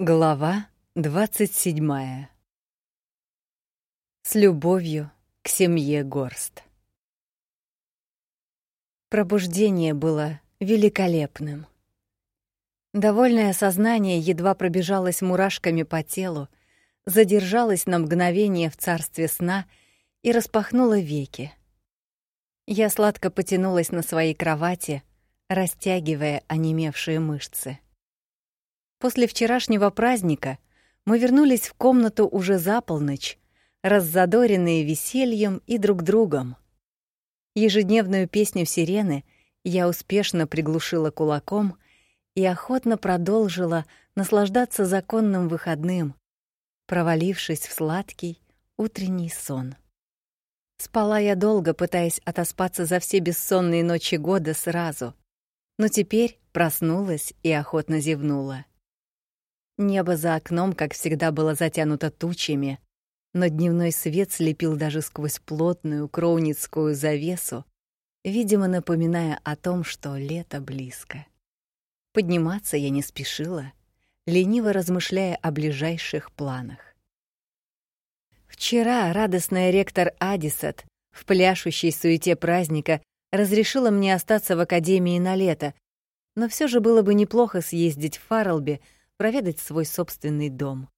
Глава 27. С любовью к семье Горст. Пробуждение было великолепным. Довольное сознание едва пробежалось мурашками по телу, задержалось на мгновение в царстве сна и распахнуло веки. Я сладко потянулась на своей кровати, растягивая онемевшие мышцы. После вчерашнего праздника мы вернулись в комнату уже за полночь, раззадоренные весельем и друг другом. Ежедневную песню сирены я успешно приглушила кулаком и охотно продолжила наслаждаться законным выходным, провалившись в сладкий утренний сон. Спала я долго, пытаясь отоспаться за все бессонные ночи года сразу, но теперь проснулась и охотно зевнула. Небо за окном, как всегда, было затянуто тучами, но дневной свет слепил даже сквозь плотную кроуницкую завесу, видимо, напоминая о том, что лето близко. Подниматься я не спешила, лениво размышляя о ближайших планах. Вчера радостная ректор Адисат в пляшущей суете праздника разрешила мне остаться в академии на лето, но все же было бы неплохо съездить в Фарлби — проведать свой собственный дом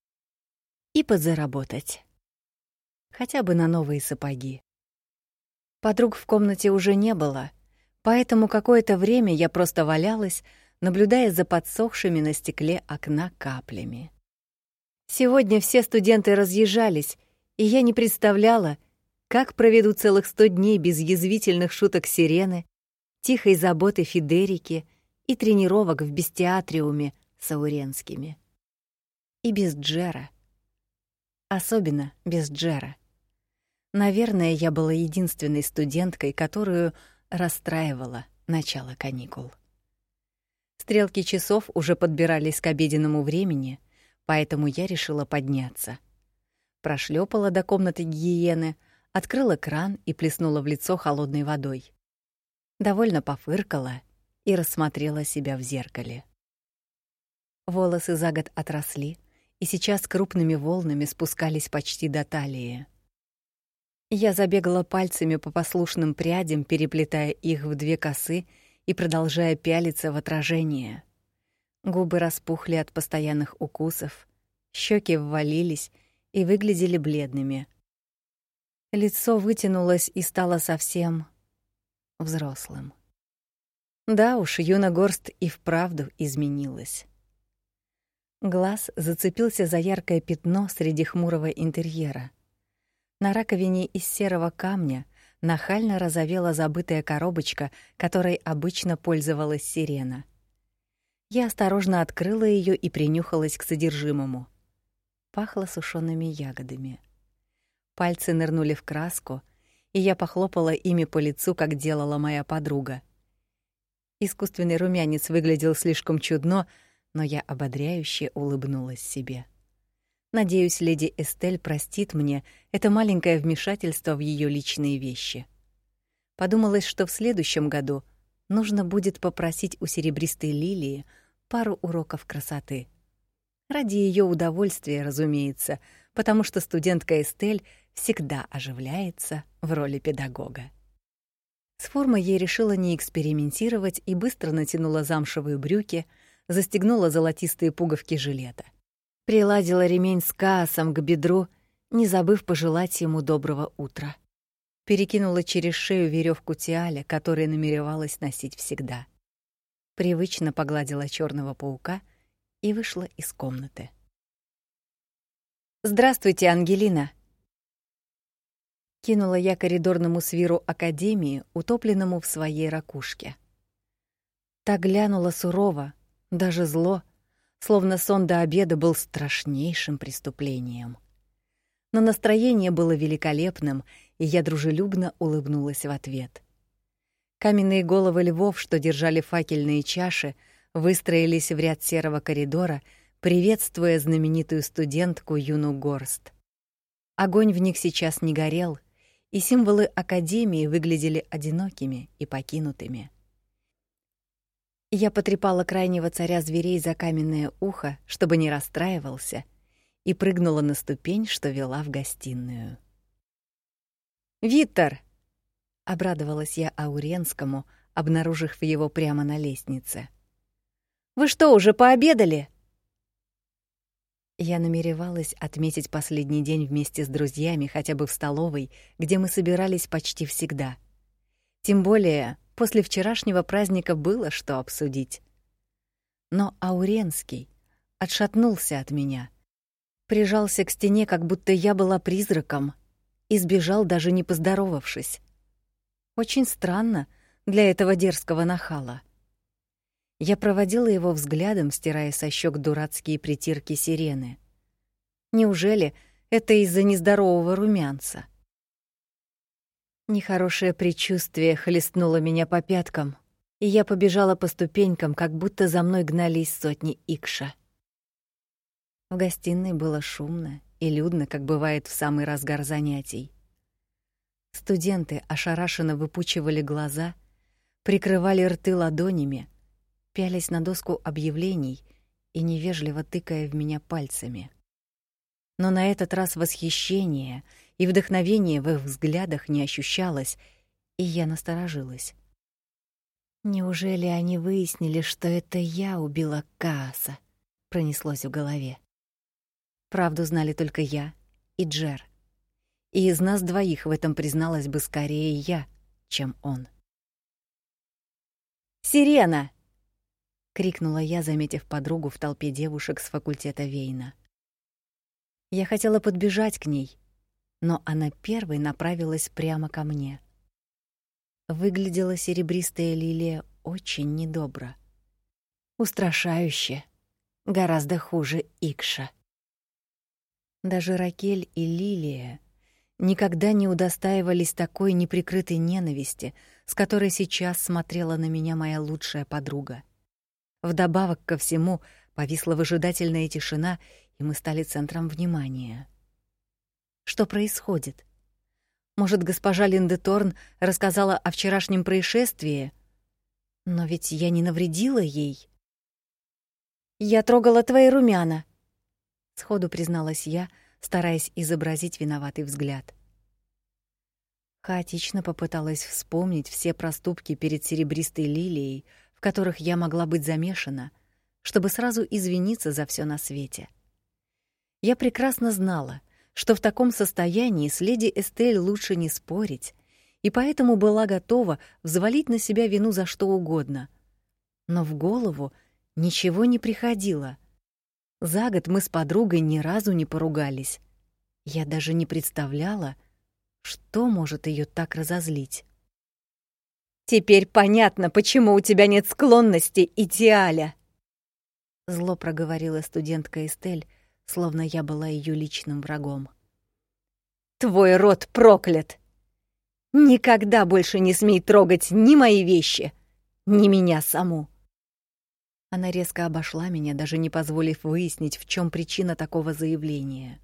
и подзаработать. Хотя бы на новые сапоги. Подруг в комнате уже не было, поэтому какое-то время я просто валялась, наблюдая за подсохшими на стекле окна каплями. Сегодня все студенты разъезжались, и я не представляла, как проведу целых сто дней без язвительных шуток сирены, тихой заботы Федерики и тренировок в бестиатриуме, сауренскими. И без Джера. Особенно без Джера. Наверное, я была единственной студенткой, которую расстраивала начало каникул. Стрелки часов уже подбирались к обеденному времени, поэтому я решила подняться. Прошлепала до комнаты гиены, открыла кран и плеснула в лицо холодной водой. Довольно пофыркала и рассмотрела себя в зеркале. Волосы за год отросли и сейчас крупными волнами спускались почти до талии. Я забегала пальцами по послушным прядям, переплетая их в две косы и продолжая пялиться в отражение. Губы распухли от постоянных укусов, щеки ввалились и выглядели бледными. Лицо вытянулось и стало совсем взрослым. Да уж, Юна Горст и вправду изменилась. Глаз зацепился за яркое пятно среди хмурого интерьера. На раковине из серого камня нахально разовела забытая коробочка, которой обычно пользовалась сирена. Я осторожно открыла ее и принюхалась к содержимому. Пахло сушеными ягодами. Пальцы нырнули в краску, и я похлопала ими по лицу, как делала моя подруга. Искусственный румянец выглядел слишком чудно, но я ободряюще улыбнулась себе. Надеюсь, леди Эстель простит мне это маленькое вмешательство в ее личные вещи. Подумалось, что в следующем году нужно будет попросить у серебристой лилии пару уроков красоты. Ради ее удовольствия, разумеется, потому что студентка Эстель всегда оживляется в роли педагога. С формой ей решила не экспериментировать и быстро натянула замшевые брюки — застегнула золотистые пуговки жилета. Приладила ремень с каасом к бедру, не забыв пожелать ему доброго утра. Перекинула через шею веревку тиаля, которую намеревалась носить всегда. Привычно погладила черного паука и вышла из комнаты. «Здравствуйте, Ангелина!» Кинула я коридорному свиру Академии, утопленному в своей ракушке. Та глянула сурово, даже зло, словно сон до обеда был страшнейшим преступлением. Но настроение было великолепным, и я дружелюбно улыбнулась в ответ. Каменные головы львов, что держали факельные чаши, выстроились в ряд серого коридора, приветствуя знаменитую студентку Юну Горст. Огонь в них сейчас не горел, и символы академии выглядели одинокими и покинутыми. Я потрепала крайнего царя зверей за каменное ухо, чтобы не расстраивался, и прыгнула на ступень, что вела в гостиную. «Виттер!» — обрадовалась я Ауренскому, обнаружив его прямо на лестнице. «Вы что, уже пообедали?» Я намеревалась отметить последний день вместе с друзьями хотя бы в столовой, где мы собирались почти всегда. Тем более, после вчерашнего праздника было что обсудить. Но Ауренский отшатнулся от меня, прижался к стене, как будто я была призраком, и сбежал даже не поздоровавшись. Очень странно для этого дерзкого нахала. Я проводила его взглядом, стирая со щек дурацкие притирки сирены. Неужели это из-за нездорового румянца? Нехорошее предчувствие хлестнуло меня по пяткам, и я побежала по ступенькам, как будто за мной гнались сотни икша. В гостиной было шумно и людно, как бывает в самый разгар занятий. Студенты ошарашенно выпучивали глаза, прикрывали рты ладонями, пялись на доску объявлений и невежливо тыкая в меня пальцами. Но на этот раз восхищение и вдохновение в их взглядах не ощущалось, и я насторожилась. Неужели они выяснили, что это я убила Кааса? Пронеслось в голове. Правду знали только я и Джер. И из нас двоих в этом призналась бы скорее я, чем он. Сирена! крикнула я, заметив подругу в толпе девушек с факультета Вейна. Я хотела подбежать к ней, но она первой направилась прямо ко мне. Выглядела серебристая лилия очень недобро. Устрашающе, гораздо хуже Икша. Даже Ракель и Лилия никогда не удостаивались такой неприкрытой ненависти, с которой сейчас смотрела на меня моя лучшая подруга. Вдобавок ко всему повисла выжидательная тишина, и мы стали центром внимания. Что происходит? Может, госпожа Линдеторн рассказала о вчерашнем происшествии? Но ведь я не навредила ей. Я трогала твои румяна, сходу призналась я, стараясь изобразить виноватый взгляд. Хаотично попыталась вспомнить все проступки перед серебристой лилией, в которых я могла быть замешана, чтобы сразу извиниться за все на свете. Я прекрасно знала, что в таком состоянии с леди Эстель лучше не спорить, и поэтому была готова взвалить на себя вину за что угодно. Но в голову ничего не приходило. За год мы с подругой ни разу не поругались. Я даже не представляла, что может ее так разозлить. Теперь понятно, почему у тебя нет склонности идеаля. Зло проговорила студентка Эстель, словно я была ее личным врагом. Твой род проклят. Никогда больше не смей трогать ни мои вещи, ни меня саму. Она резко обошла меня, даже не позволив выяснить, в чем причина такого заявления.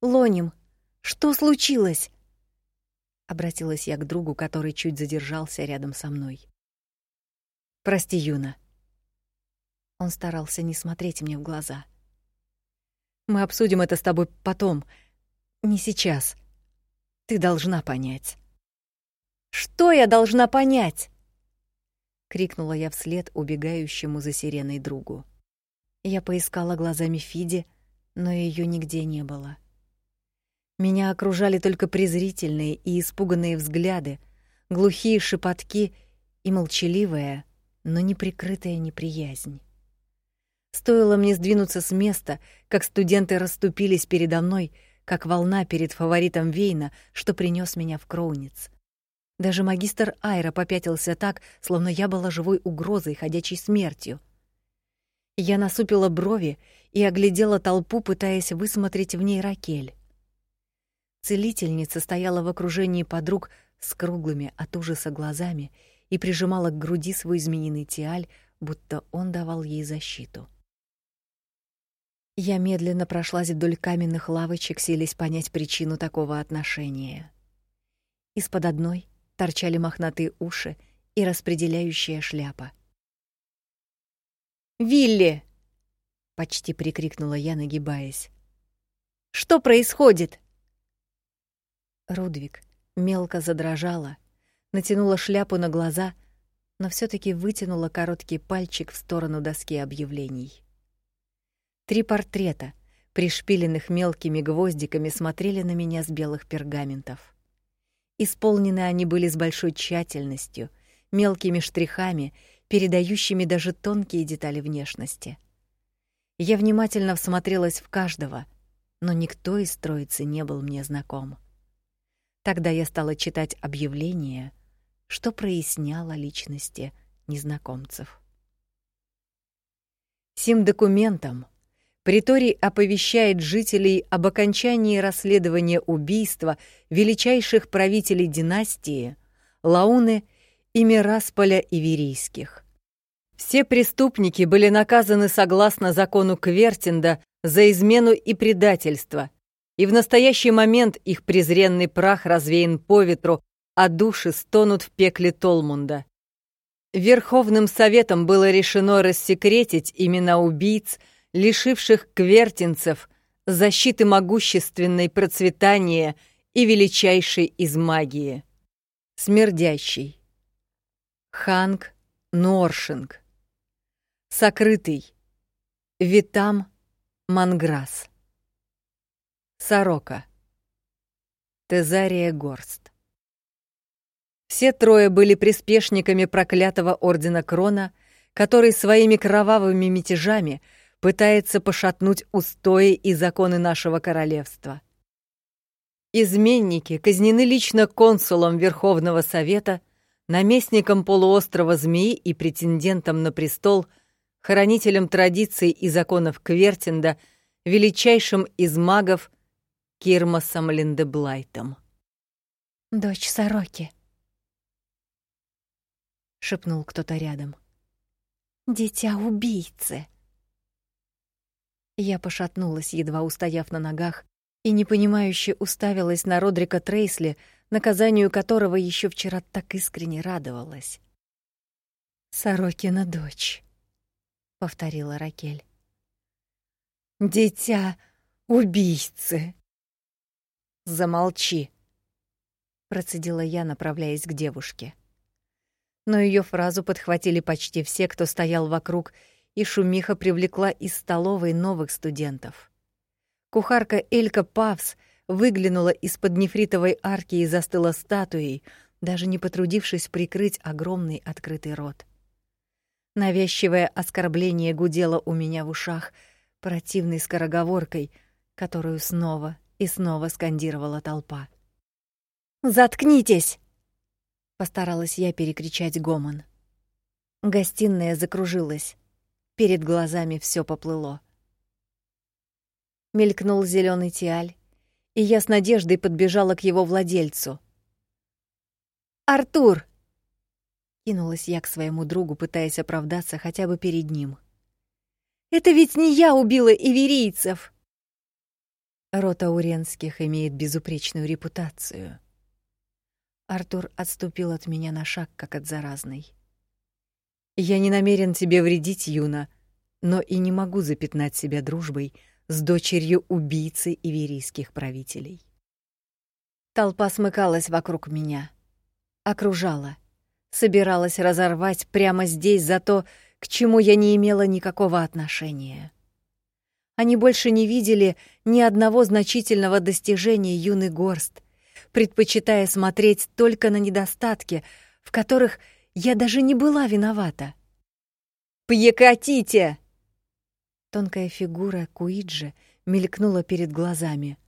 Лоним, что случилось? обратилась я к другу, который чуть задержался рядом со мной. Прости, Юна. Он старался не смотреть мне в глаза. Мы обсудим это с тобой потом, не сейчас. Ты должна понять. Что я должна понять? крикнула я вслед убегающему за сиреной другу. Я поискала глазами Фиди, но ее нигде не было. Меня окружали только презрительные и испуганные взгляды, глухие шепотки и молчаливая, но неприкрытая неприязнь. Стоило мне сдвинуться с места, как студенты расступились передо мной, как волна перед фаворитом Вейна, что принес меня в Кроуниц. Даже магистр Айра попятился так, словно я была живой угрозой, ходячей смертью. Я насупила брови и оглядела толпу, пытаясь высмотреть в ней Ракель. Целительница стояла в окружении подруг с круглыми от ужаса глазами и прижимала к груди свой змеиный тиаль, будто он давал ей защиту. Я медленно прошлась вдоль каменных лавочек, силясь понять причину такого отношения. Из-под одной торчали мохнатые уши и распределяющая шляпа. «Вилли!» — почти прикрикнула я, нагибаясь. «Что происходит?» Рудвик мелко задрожала, натянула шляпу на глаза, но все таки вытянула короткий пальчик в сторону доски объявлений. Три портрета, пришпиленных мелкими гвоздиками, смотрели на меня с белых пергаментов. Исполнены они были с большой тщательностью, мелкими штрихами, передающими даже тонкие детали внешности. Я внимательно всмотрелась в каждого, но никто из троицы не был мне знаком. Тогда я стала читать объявления, что проясняло личности незнакомцев. Сим документом Приторий оповещает жителей об окончании расследования убийства величайших правителей династии Лауны и Мирасполя Иверийских. Все преступники были наказаны согласно закону Квертинда за измену и предательство, и в настоящий момент их презренный прах развеян по ветру, а души стонут в пекле Толмунда. Верховным советом было решено рассекретить имена убийц – лишивших квертинцев защиты могущественной процветания и величайшей из магии. Смердящий. Ханг Норшинг. Сокрытый. Витам Манграс. Сорока. Тезария Горст. Все трое были приспешниками проклятого ордена Крона, который своими кровавыми мятежами — пытается пошатнуть устои и законы нашего королевства. Изменники казнены лично консулом Верховного Совета, наместником полуострова Змеи и претендентом на престол, хранителем традиций и законов Квертинда, величайшим из магов Кирмасом Линдеблайтом. «Дочь сороки», — шепнул кто-то рядом. «Дитя убийцы». Я пошатнулась, едва устояв на ногах, и непонимающе уставилась на Родрика Трейсли, наказанию которого еще вчера так искренне радовалась. «Сорокина дочь», — повторила Ракель. «Дитя убийцы!» «Замолчи!» — процедила я, направляясь к девушке. Но ее фразу подхватили почти все, кто стоял вокруг, и шумиха привлекла из столовой новых студентов. Кухарка Элька Павс выглянула из-под нефритовой арки и застыла статуей, даже не потрудившись прикрыть огромный открытый рот. Навязчивое оскорбление гудело у меня в ушах противной скороговоркой, которую снова и снова скандировала толпа. «Заткнитесь!» — постаралась я перекричать гомон. Гостиная закружилась. Перед глазами все поплыло. Мелькнул зеленый тиаль, и я с надеждой подбежала к его владельцу. «Артур!» Кинулась я к своему другу, пытаясь оправдаться хотя бы перед ним. «Это ведь не я убила иверийцев!» Рота Уренских имеет безупречную репутацию. Артур отступил от меня на шаг, как от заразной. Я не намерен тебе вредить, Юна, но и не могу запятнать себя дружбой с дочерью убийцы иверийских правителей. Толпа смыкалась вокруг меня, окружала, собиралась разорвать прямо здесь за то, к чему я не имела никакого отношения. Они больше не видели ни одного значительного достижения юный горст, предпочитая смотреть только на недостатки, в которых я даже не была виновата. «Прекратите!» Тонкая фигура Куиджи мелькнула перед глазами.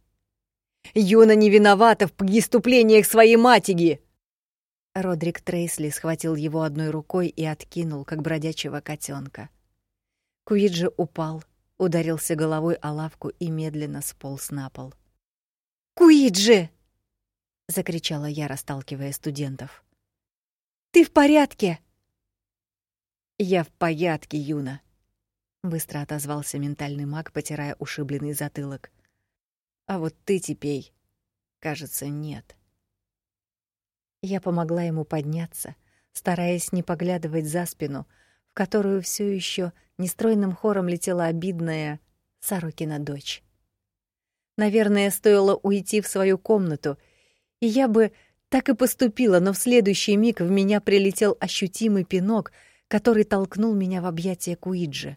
«Юна не виновата в преступлениях своей матери!» Родрик Трейсли схватил его одной рукой и откинул, как бродячего котенка. Куиджи упал, ударился головой о лавку и медленно сполз на пол. «Куиджи!» — закричала я, расталкивая студентов. Ты в порядке?» «Я в порядке, Юна», — быстро отозвался ментальный маг, потирая ушибленный затылок. «А вот ты теперь, кажется, нет». Я помогла ему подняться, стараясь не поглядывать за спину, в которую все еще нестройным хором летела обидная Сорокина дочь. Наверное, стоило уйти в свою комнату, и я бы так и поступила, но в следующий миг в меня прилетел ощутимый пинок, который толкнул меня в объятия Куиджи.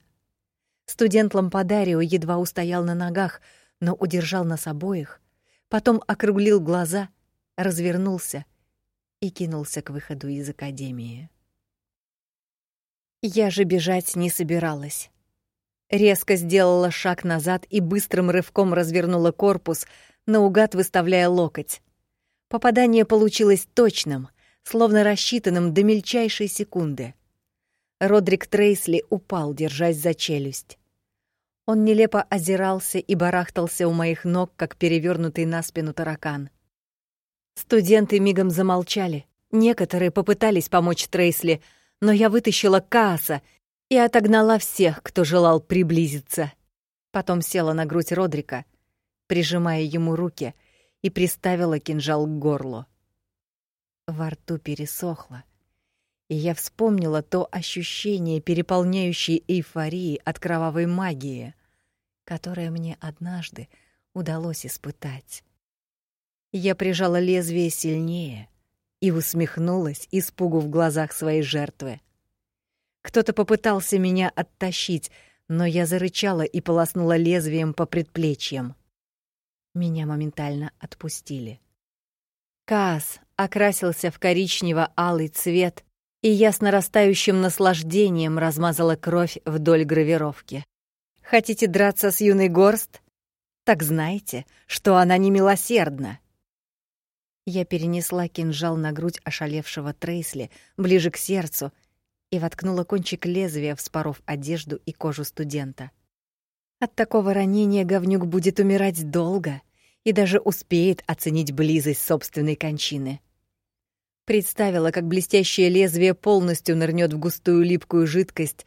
Студент Лампадарио едва устоял на ногах, но удержал нас обоих, потом округлил глаза, развернулся и кинулся к выходу из академии. Я же бежать не собиралась. Резко сделала шаг назад и быстрым рывком развернула корпус, наугад выставляя локоть. Попадание получилось точным, словно рассчитанным до мельчайшей секунды. Родрик Трейсли упал, держась за челюсть. Он нелепо озирался и барахтался у моих ног, как перевернутый на спину таракан. Студенты мигом замолчали. Некоторые попытались помочь Трейсли, но я вытащила Кааса и отогнала всех, кто желал приблизиться. Потом села на грудь Родрика, прижимая ему руки, и приставила кинжал к горлу. Во рту пересохло, и я вспомнила то ощущение переполняющей эйфории от кровавой магии, которое мне однажды удалось испытать. Я прижала лезвие сильнее и усмехнулась испугу в глазах своей жертвы. Кто-то попытался меня оттащить, но я зарычала и полоснула лезвием по предплечьям. Меня моментально отпустили. Каас окрасился в коричнево-алый цвет, и я с нарастающим наслаждением размазала кровь вдоль гравировки. Хотите драться с юной горст? Так знайте, что она не милосердна. Я перенесла кинжал на грудь ошалевшего Трейсли ближе к сердцу и воткнула кончик лезвия, вспоров одежду и кожу студента. От такого ранения говнюк будет умирать долго и даже успеет оценить близость собственной кончины. Представила, как блестящее лезвие полностью нырнет в густую липкую жидкость,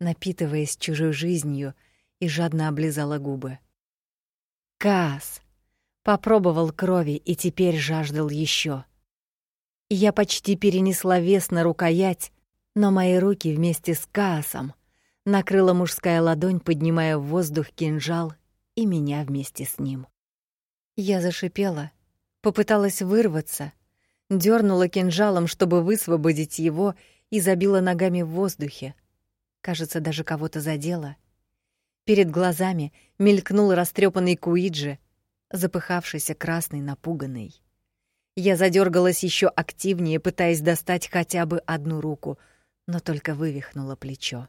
напитываясь чужой жизнью, и жадно облизала губы. Кас попробовал крови и теперь жаждал еще. Я почти перенесла вес на рукоять, но мои руки вместе с Каасом накрыла мужская ладонь, поднимая в воздух кинжал и меня вместе с ним. Я зашипела, попыталась вырваться, дернула кинжалом, чтобы высвободить его, и забила ногами в воздухе. Кажется, даже кого-то задела. Перед глазами мелькнул растрепанный Куиджи, запыхавшийся, красный, напуганный. Я задергалась еще активнее, пытаясь достать хотя бы одну руку, но только вывихнула плечо.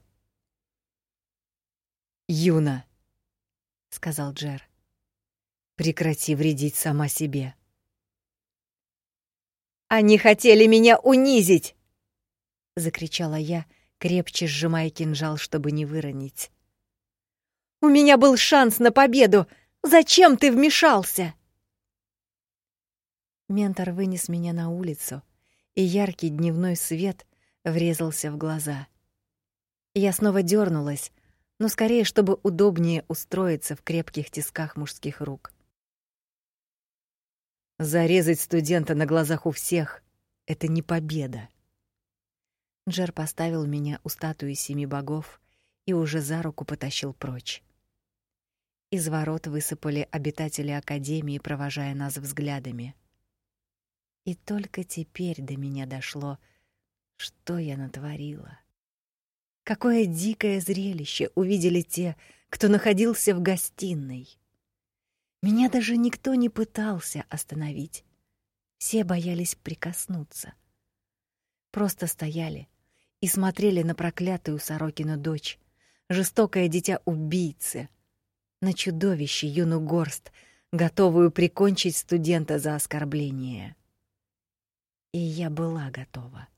«Юна», — сказал Джер, — «прекрати вредить сама себе». Они хотели меня унизить!» — закричала я, крепче сжимая кинжал, чтобы не выронить. «У меня был шанс на победу! Зачем ты вмешался?» Ментор вынес меня на улицу, и яркий дневной свет врезался в глаза. Я снова дернулась, но скорее, чтобы удобнее устроиться в крепких тисках мужских рук. Зарезать студента на глазах у всех — это не победа. Джер поставил меня у статуи семи богов и уже за руку потащил прочь. Из ворот высыпали обитатели Академии, провожая нас взглядами. И только теперь до меня дошло, что я натворила. Какое дикое зрелище увидели те, кто находился в гостиной. Меня даже никто не пытался остановить. Все боялись прикоснуться. Просто стояли и смотрели на проклятую Сорокину дочь, жестокое дитя убийцы, на чудовище юну горст, готовую прикончить студента за оскорбление. И я была готова.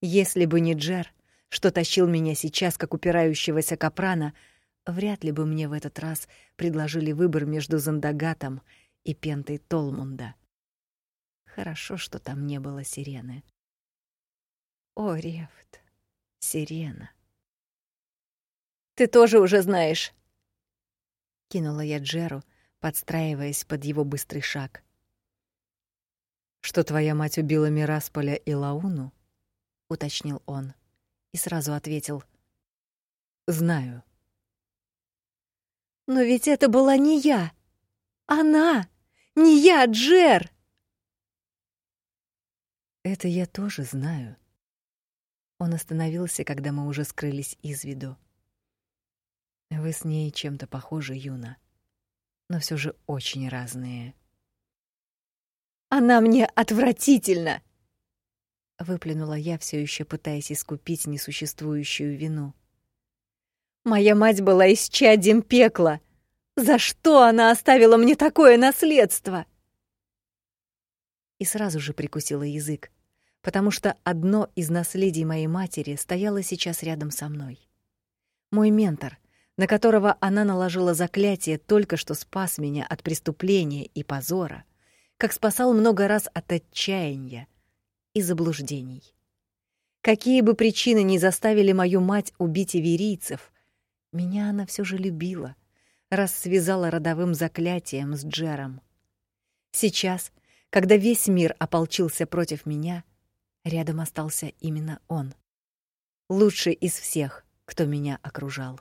Если бы не Джер, что тащил меня сейчас, как упирающегося капрана, — вряд ли бы мне в этот раз предложили выбор между Зандагатом и Пентой Толмунда. Хорошо, что там не было сирены. О, Рефт, сирена. Ты тоже уже знаешь. Кинула я Джеру, подстраиваясь под его быстрый шаг. Что твоя мать убила Мирасполя и Лауну? уточнил он и сразу ответил: "Знаю". Но ведь это была не я. Она, не я, Джер. Это я тоже знаю. Он остановился, когда мы уже скрылись из виду. Вы с ней чем-то похожи, Юна, но все же очень разные. Она мне отвратительна, выплюнула я, все еще пытаясь искупить несуществующую вину. Моя мать была исчадием пекла. За что она оставила мне такое наследство? И сразу же прикусила язык, потому что одно из наследий моей матери стояло сейчас рядом со мной. Мой ментор, на которого она наложила заклятие, только что спас меня от преступления и позора, как спасал много раз от отчаяния и заблуждений. Какие бы причины ни заставили мою мать убить иверийцев, меня она все же любила, раз связала родовым заклятием с Джером. Сейчас, когда весь мир ополчился против меня, рядом остался именно он. Лучший из всех, кто меня окружал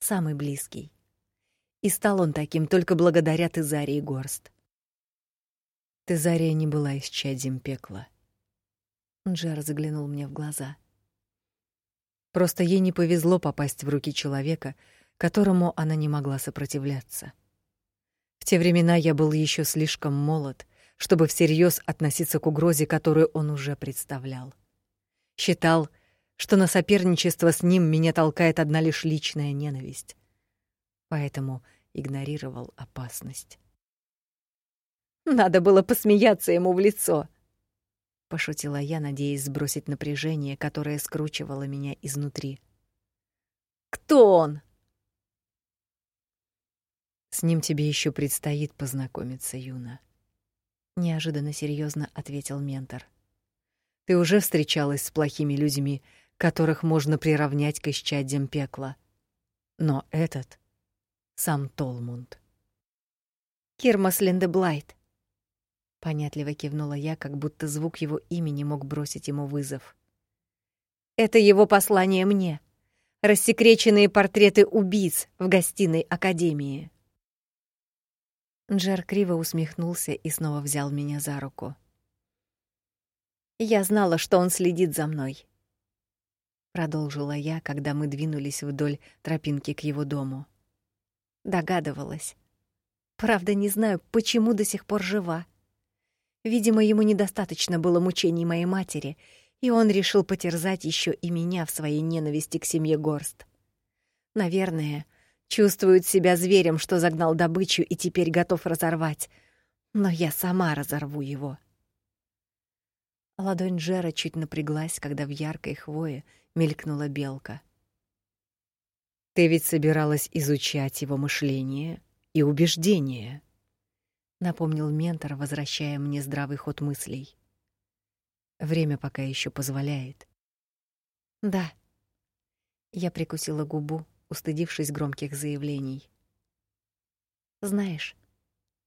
самый близкий. И стал он таким только благодаря Тезарии Горст. Тезария не была исчадием пекла. Джер заглянул мне в глаза. Просто ей не повезло попасть в руки человека, которому она не могла сопротивляться. В те времена я был еще слишком молод, чтобы всерьез относиться к угрозе, которую он уже представлял. Считал, что на соперничество с ним меня толкает одна лишь личная ненависть. Поэтому игнорировал опасность. Надо было посмеяться ему в лицо, пошутила я, надеясь сбросить напряжение, которое скручивало меня изнутри. Кто он? С ним тебе еще предстоит познакомиться, Юна, неожиданно серьезно ответил ментор. Ты уже встречалась с плохими людьми, которых можно приравнять к исчадьям пекла. Но этот — сам Толмунд. Кирмас Линдеблайт. Понятливо кивнула я, как будто звук его имени мог бросить ему вызов. Это его послание мне. Рассекреченные портреты убийц в гостиной Академии. Джер криво усмехнулся и снова взял меня за руку. Я знала, что он следит за мной продолжила я, когда мы двинулись вдоль тропинки к его дому. Догадывалась. Правда, не знаю, почему до сих пор жива. Видимо, ему недостаточно было мучений моей матери, и он решил потерзать еще и меня в своей ненависти к семье Горст. Наверное, чувствует себя зверем, что загнал добычу и теперь готов разорвать. Но я сама разорву его. Ладонь Джера чуть напряглась, когда в яркой хвое мелькнула белка. Ты ведь собиралась изучать его мышление и убеждения, напомнил ментор, возвращая мне здравый ход мыслей. Время пока еще позволяет. Да. Я прикусила губу, устыдившись громких заявлений. Знаешь,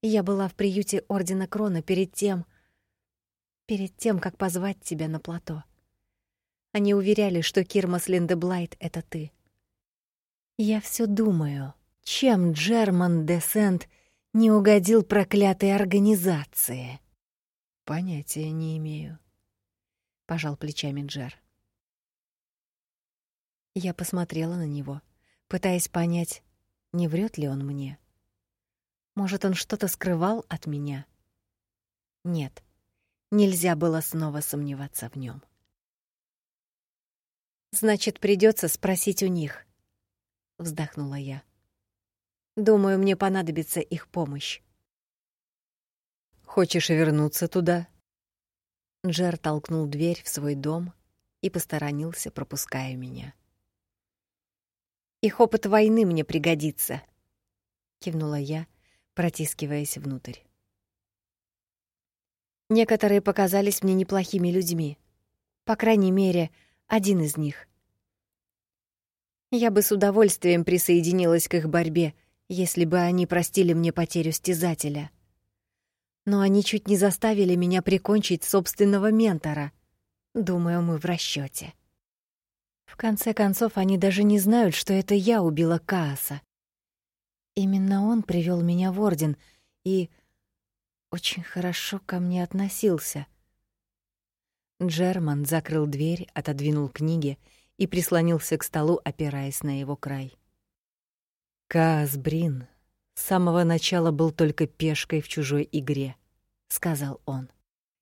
я была в приюте ордена Крона перед тем, перед тем, как позвать тебя на плато. Они уверяли, что Кирмас Линдеблайт — это ты. Я все думаю, чем Джерман де Сент не угодил проклятой организации. Понятия не имею. Пожал плечами Джер. Я посмотрела на него, пытаясь понять, не врет ли он мне. Может, он что-то скрывал от меня? Нет. Нельзя было снова сомневаться в нем. Значит, придется спросить у них, вздохнула я. Думаю, мне понадобится их помощь. Хочешь вернуться туда? Джер толкнул дверь в свой дом и посторонился, пропуская меня. Их опыт войны мне пригодится, кивнула я, протискиваясь внутрь. Некоторые показались мне неплохими людьми. По крайней мере, один из них. Я бы с удовольствием присоединилась к их борьбе, если бы они простили мне потерю стязателя. Но они чуть не заставили меня прикончить собственного ментора. Думаю, мы в расчёте. В конце концов, они даже не знают, что это я убила Кааса. Именно он привёл меня в орден и очень хорошо ко мне относился. Джерман закрыл дверь, отодвинул книги и прислонился к столу, опираясь на его край. Каас Брин с самого начала был только пешкой в чужой игре, сказал он.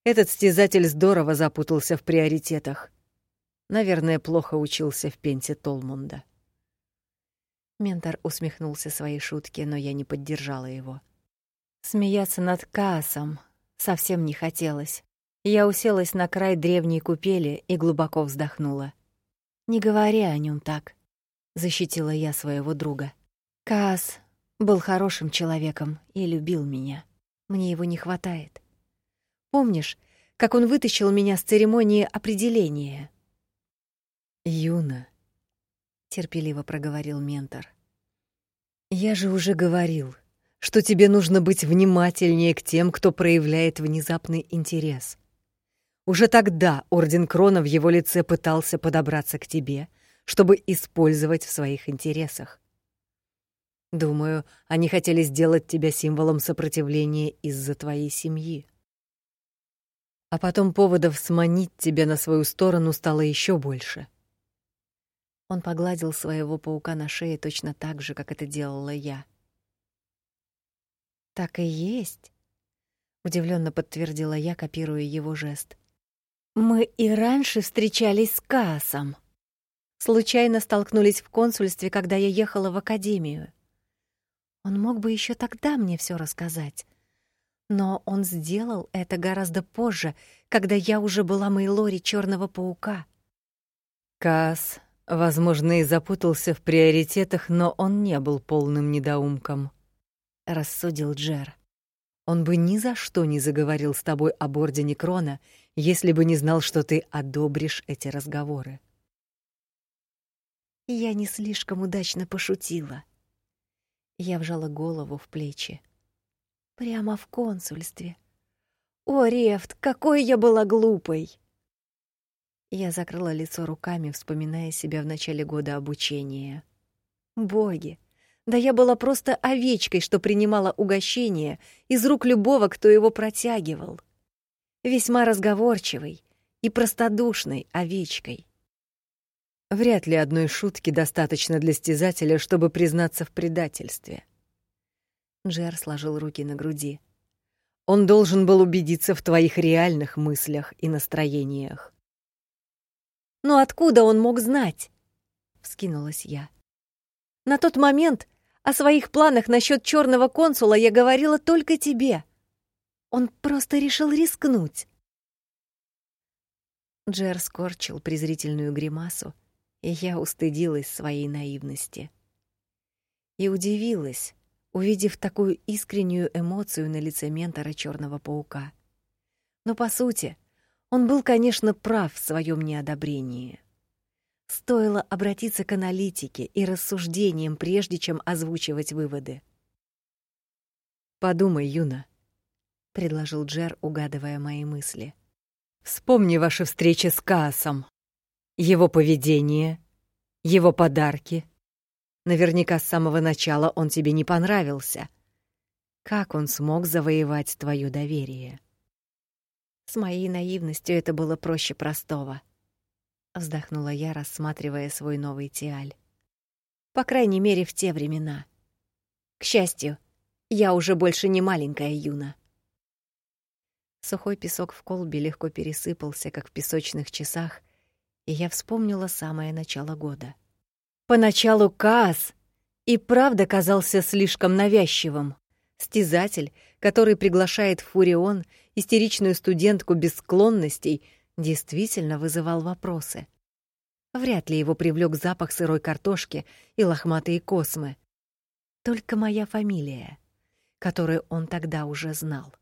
Этот стезатель здорово запутался в приоритетах. Наверное, плохо учился в пенте Толмунда. Ментор усмехнулся своей шутке, но я не поддержала его. Смеяться над Каасом совсем не хотелось. Я уселась на край древней купели и глубоко вздохнула. «Не говори о нем так», — защитила я своего друга. «Каас был хорошим человеком и любил меня. Мне его не хватает. Помнишь, как он вытащил меня с церемонии определения?» «Юна», — терпеливо проговорил ментор, — «я же уже говорил, что тебе нужно быть внимательнее к тем, кто проявляет внезапный интерес. Уже тогда Орден Крона в его лице пытался подобраться к тебе, чтобы использовать в своих интересах. Думаю, они хотели сделать тебя символом сопротивления из-за твоей семьи. А потом поводов сманить тебя на свою сторону стало еще больше. Он погладил своего паука на шее точно так же, как это делала я. Так и есть, удивленно подтвердила я, копируя его жест. Мы и раньше встречались с Каасом. Случайно столкнулись в консульстве, когда я ехала в академию. Он мог бы еще тогда мне все рассказать. Но он сделал это гораздо позже, когда я уже была Мейлори Черного паука. Каас, возможно, и запутался в приоритетах, но он не был полным недоумком, рассудил Джер. Он бы ни за что не заговорил с тобой об ордене Крона если бы не знал, что ты одобришь эти разговоры. Я не слишком удачно пошутила. Я вжала голову в плечи. Прямо в консульстве. О, Рефт, какой я была глупой! Я закрыла лицо руками, вспоминая себя в начале года обучения. Боги, да я была просто овечкой, что принимала угощение из рук любого, кто его протягивал весьма разговорчивой и простодушной овечкой. Вряд ли одной шутки достаточно для стезателя, чтобы признаться в предательстве. Джер сложил руки на груди. Он должен был убедиться в твоих реальных мыслях и настроениях. Но откуда он мог знать? вскинулась я. На тот момент о своих планах насчет черного консула я говорила только тебе. Он просто решил рискнуть. Джер скорчил презрительную гримасу, и я устыдилась своей наивности. И удивилась, увидев такую искреннюю эмоцию на лице ментора Черного паука. Но по сути, он был, конечно, прав в своем неодобрении. Стоило обратиться к аналитике и рассуждениям, прежде чем озвучивать выводы. Подумай, Юна, — предложил Джер, угадывая мои мысли. «Вспомни ваши встречи с Каасом. Его поведение, его подарки. Наверняка с самого начала он тебе не понравился. Как он смог завоевать твое доверие?» С моей наивностью это было проще простого. Вздохнула я, рассматривая свой новый тиаль. По крайней мере, в те времена. К счастью, я уже больше не маленькая юна. Сухой песок в колбе легко пересыпался, как в песочных часах, и я вспомнила самое начало года. Поначалу Каас и правда казался слишком навязчивым. Стязатель, который приглашает в Фурион истеричную студентку без склонностей, действительно вызывал вопросы. Вряд ли его привлек запах сырой картошки и лохматые космы. Только моя фамилия, которую он тогда уже знал.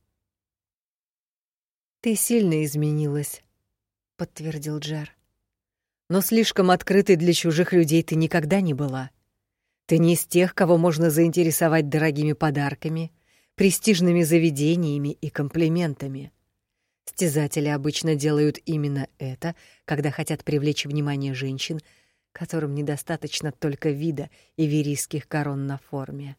Ты сильно изменилась, подтвердил Джер. Но слишком открытой для чужих людей ты никогда не была. Ты не из тех, кого можно заинтересовать дорогими подарками, престижными заведениями и комплиментами. Стязатели обычно делают именно это, когда хотят привлечь внимание женщин, которым недостаточно только вида иверийских корон на форме.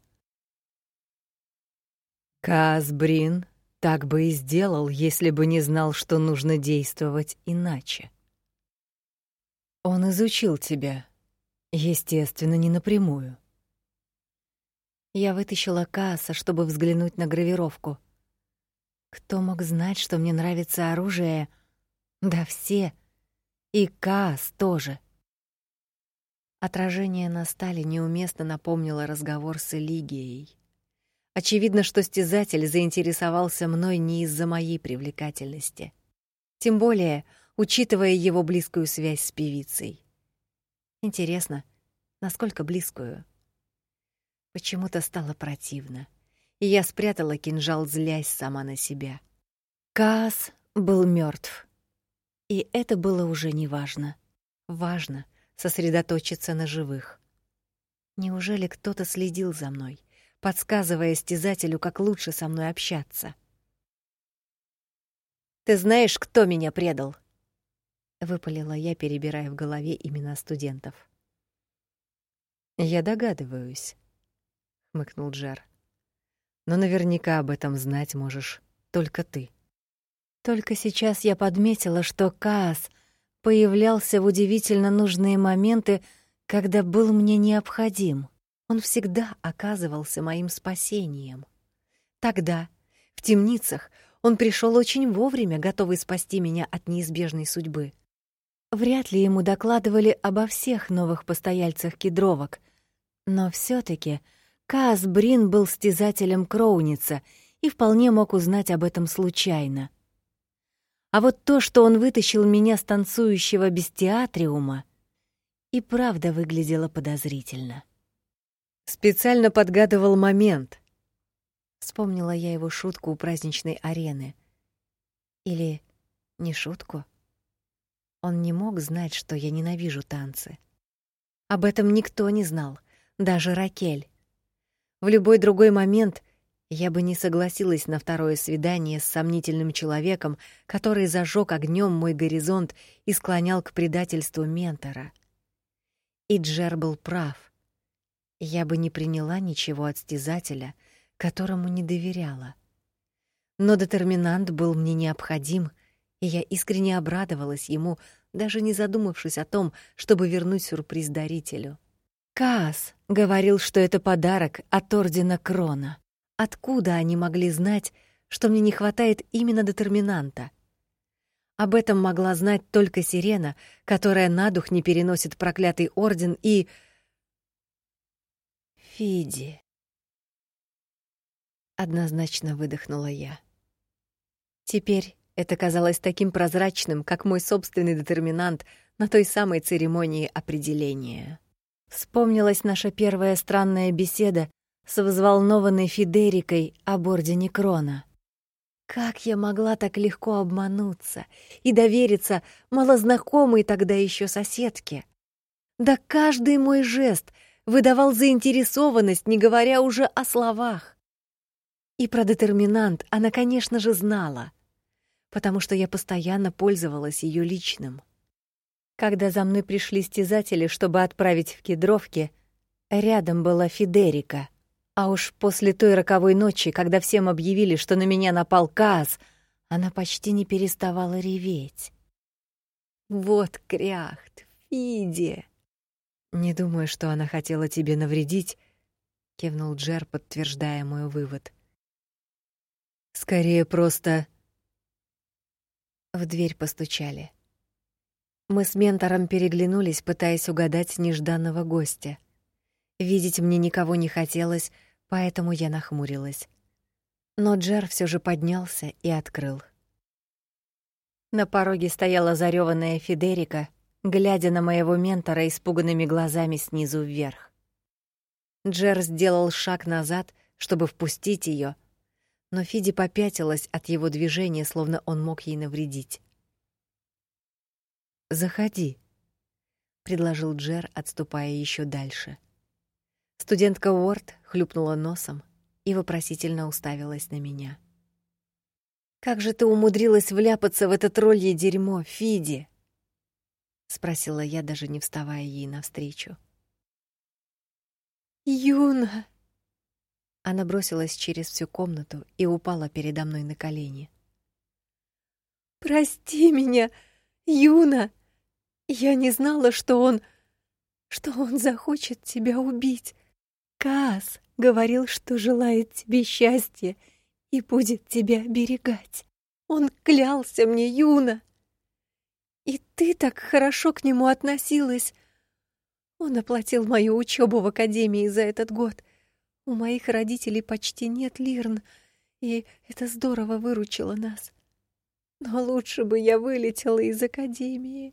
Казбрин так бы и сделал, если бы не знал, что нужно действовать иначе. Он изучил тебя, естественно, не напрямую. Я вытащила Кааса, чтобы взглянуть на гравировку. Кто мог знать, что мне нравится оружие? Да все. И Каас тоже. Отражение на стали неуместно напомнило разговор с Элигией. Очевидно, что стезатель заинтересовался мной не из-за моей привлекательности. Тем более, учитывая его близкую связь с певицей. Интересно, насколько близкую? Почему-то стало противно, и я спрятала кинжал, злясь сама на себя. Каас был мертв, и это было уже неважно. Важно сосредоточиться на живых. Неужели кто-то следил за мной, подсказывая стезателю, как лучше со мной общаться? Ты знаешь, кто меня предал? Выпалила я, перебирая в голове имена студентов. Я догадываюсь хмыкнул Джер. Но наверняка об этом знать можешь только ты. Только сейчас я подметила, что Каас появлялся в удивительно нужные моменты, когда был мне необходим. Он всегда оказывался моим спасением. Тогда, в темницах, он пришел очень вовремя, готовый спасти меня от неизбежной судьбы. Вряд ли ему докладывали обо всех новых постояльцах кедровок, но все таки Каас Брин был стязателем Кроуница и вполне мог узнать об этом случайно. А вот то, что он вытащил меня с танцующего бестиатриума, и правда выглядело подозрительно. Специально подгадывал момент. Вспомнила я его шутку у праздничной арены. Или не шутку? Он не мог знать, что я ненавижу танцы. Об этом никто не знал, даже Ракель. В любой другой момент я бы не согласилась на второе свидание с сомнительным человеком, который зажег огнем мой горизонт и склонял к предательству ментора. И Джер был прав. Я бы не приняла ничего от стезателя, которому не доверяла. Но детерминант был мне необходим, и я искренне обрадовалась ему, даже не задумавшись о том, чтобы вернуть сюрприз дарителю. Каас говорил, что это подарок от ордена Крона. Откуда они могли знать, что мне не хватает именно детерминанта? Об этом могла знать только Сирена, которая на дух не переносит проклятый орден и Фиди. Однозначно выдохнула я. Теперь это казалось таким прозрачным, как мой собственный детерминант на той самой церемонии определения. Вспомнилась наша первая странная беседа с взволнованной Фидерикой об ордене Крона. Как я могла так легко обмануться и довериться малознакомой тогда еще соседке? Да каждый мой жест выдавал заинтересованность, не говоря уже о словах. И про детерминант она, конечно же, знала, потому что я постоянно пользовалась ее личным. Когда за мной пришли стезатели, чтобы отправить в кедровки, рядом была Фидерика. А уж после той роковой ночи, когда всем объявили, что на меня напал Каас, она почти не переставала реветь. «Вот кряхт, Фиди!» «Не думаю, что она хотела тебе навредить», — кивнул Джер, подтверждая мой вывод. «Скорее просто...» В дверь постучали. Мы с ментором переглянулись, пытаясь угадать нежданного гостя. Видеть мне никого не хотелось, поэтому я нахмурилась. Но Джер все же поднялся и открыл. На пороге стояла зареванная Федерика, глядя на моего ментора испуганными глазами снизу вверх. Джер сделал шаг назад, чтобы впустить ее, но Фиди попятилась от его движения, словно он мог ей навредить. Заходи, предложил Джер, отступая еще дальше. Студентка Уорд хлюпнула носом и вопросительно уставилась на меня. Как же ты умудрилась вляпаться в это троллье дерьмо, Фиди? спросила я, даже не вставая ей навстречу. Юна. Она бросилась через всю комнату и упала передо мной на колени. Прости меня, Юна. Я не знала, что он что он захочет тебя убить. Кас говорил, что желает тебе счастья и будет тебя оберегать. Он клялся мне, Юна. И ты так хорошо к нему относилась. Он оплатил мою учебу в академии за этот год. У моих родителей почти нет лирн, и это здорово выручило нас. Но лучше бы я вылетела из академии.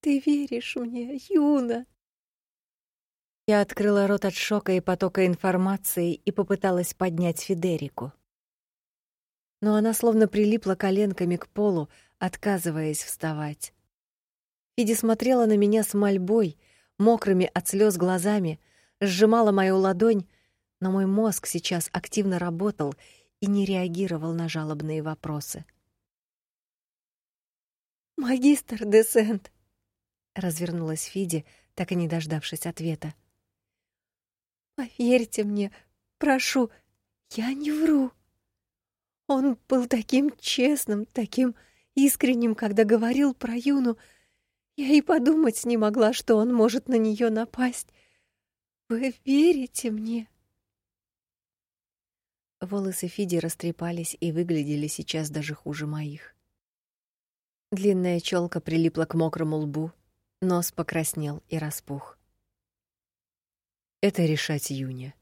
Ты веришь мне, Юна? Я открыла рот от шока и потока информации и попыталась поднять Федерику. Но она словно прилипла коленками к полу, отказываясь вставать. Фиди смотрела на меня с мольбой, мокрыми от слез глазами, сжимала мою ладонь, но мой мозг сейчас активно работал и не реагировал на жалобные вопросы. «Магистр Десент!» — развернулась Фиди, так и не дождавшись ответа. «Поверьте мне, прошу, я не вру. Он был таким честным, таким искренним, когда говорил про Юну. Я и подумать не могла, что он может на нее напасть. Вы верите мне?» Волосы Фиди растрепались и выглядели сейчас даже хуже моих. Длинная челка прилипла к мокрому лбу, нос покраснел и распух. Это решать Юне.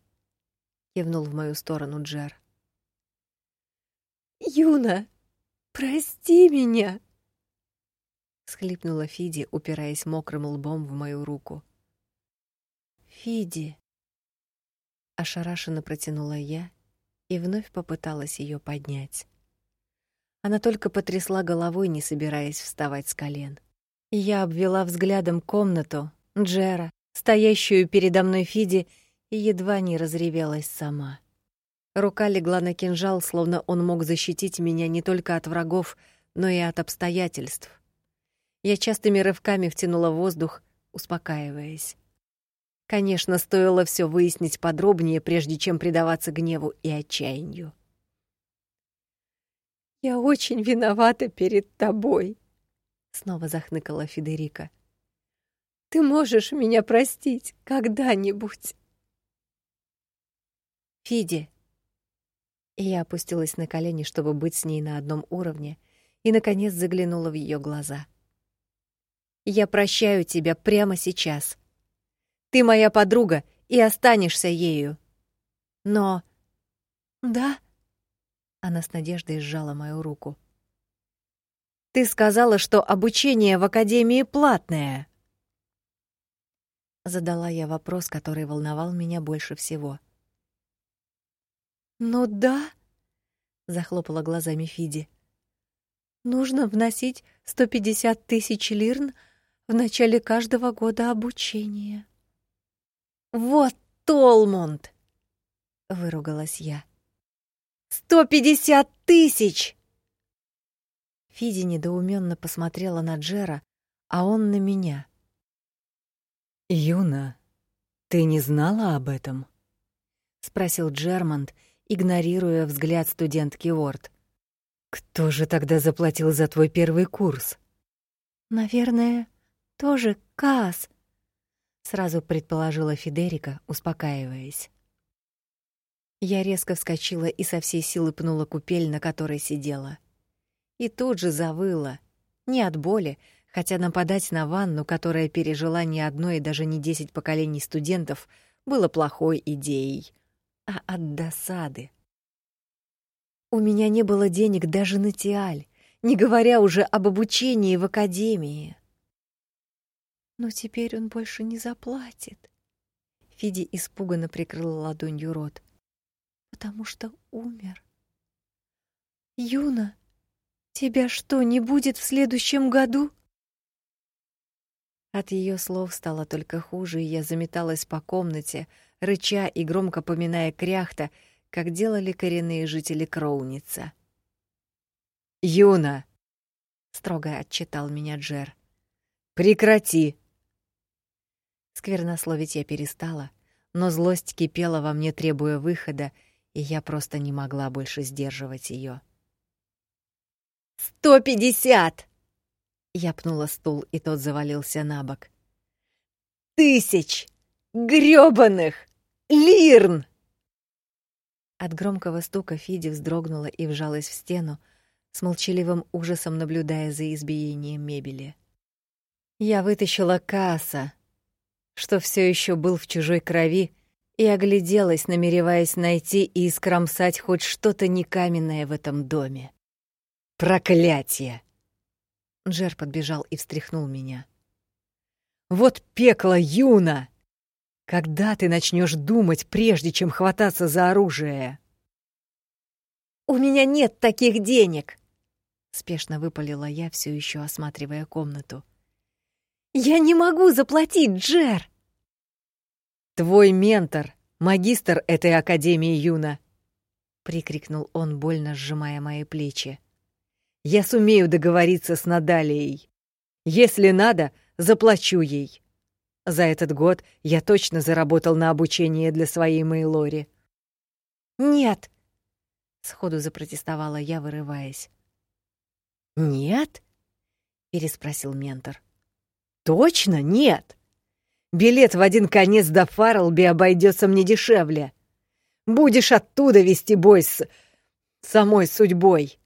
Кивнул в мою сторону Джер. Юна, прости меня, схлипнула Фиди, упираясь мокрым лбом в мою руку. Фиди, ошарашенно протянула я и вновь попыталась ее поднять. Она только потрясла головой, не собираясь вставать с колен. Я обвела взглядом комнату, Джера, стоящую передо мной Фиди, и едва не разревелась сама. Рука легла на кинжал, словно он мог защитить меня не только от врагов, но и от обстоятельств. Я частыми рывками втянула воздух, успокаиваясь. Конечно, стоило все выяснить подробнее, прежде чем предаваться гневу и отчаянию. Я очень виновата перед тобой, снова захныкала Федерика. Ты можешь меня простить когда-нибудь? Фиди. я опустилась на колени, чтобы быть с ней на одном уровне, и наконец заглянула в ее глаза. Я прощаю тебя прямо сейчас. Ты моя подруга и останешься ею. Но Да. Она с надеждой сжала мою руку. Ты сказала, что обучение в академии платное. Задала я вопрос, который волновал меня больше всего. «Ну да», — захлопала глазами Фиди. «Нужно вносить 150 тысяч лирн в начале каждого года обучения». «Вот Толмунд!» — выругалась я. «Сто пятьдесят тысяч!» Фиди недоуменно посмотрела на Джера, а он на меня — Юна, ты не знала об этом? спросил Джермонт, игнорируя взгляд студентки Уорд. Кто же тогда заплатил за твой первый курс? Наверное, тоже Кас, сразу предположила Федерика, успокаиваясь. Я резко вскочила и со всей силы пнула купель, на которой сидела. И тут же завыла, не от боли, хотя нападать на ванну, которая пережила не одно и даже не десять поколений студентов, было плохой идеей, а от досады. У меня не было денег даже на тиаль, не говоря уже об обучении в академии. Но теперь он больше не заплатит. Фиди испуганно прикрыла ладонью рот. Потому что умер. Юна, тебя что, не будет в следующем году? От ее слов стало только хуже, и я заметалась по комнате, рыча и громко поминая кряхта, как делали коренные жители Кроуница. Юна, строго отчитал меня Джер. Прекрати. Сквернословить я перестала, но злость кипела во мне, требуя выхода, и я просто не могла больше сдерживать ее. «Сто пятьдесят!» Я пнула стул, и тот завалился на бок. «Тысяч! грёбаных Лирн!» От громкого стука Фиди вздрогнула и вжалась в стену, с молчаливым ужасом наблюдая за избиением мебели. Я вытащила Каса, что все еще был в чужой крови, и огляделась, намереваясь найти и искромсать хоть что-то некаменное в этом доме. Проклятие! Джер подбежал и встряхнул меня. Вот пекло, Юна! Когда ты начнешь думать, прежде чем хвататься за оружие? У меня нет таких денег, спешно выпалила я, все еще осматривая комнату. Я не могу заплатить, Джер. Твой ментор, магистр этой академии Юна, прикрикнул он, больно сжимая мои плечи. Я сумею договориться с Надалией. Если надо, заплачу ей. За этот год я точно заработал на обучение для своей Мейлори. Нет, сходу запротестовала я, вырываясь. Нет? переспросил ментор. Точно нет. Билет в один конец до Фарлби обойдется мне дешевле. Будешь оттуда вести бой с самой судьбой.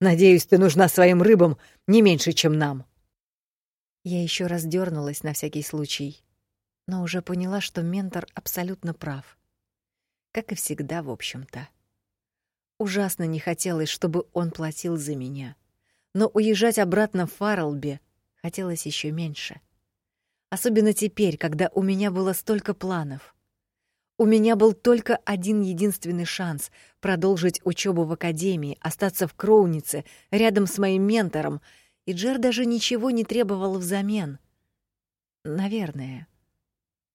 Надеюсь, ты нужна своим рыбам не меньше, чем нам. Я еще раз дернулась на всякий случай, но уже поняла, что ментор абсолютно прав. Как и всегда, в общем-то. Ужасно не хотелось, чтобы он платил за меня, но уезжать обратно в Фарлби хотелось еще меньше. Особенно теперь, когда у меня было столько планов. У меня был только один единственный шанс продолжить учебу в академии, остаться в Кроунице, рядом с моим ментором, и Джер даже ничего не требовал взамен. Наверное,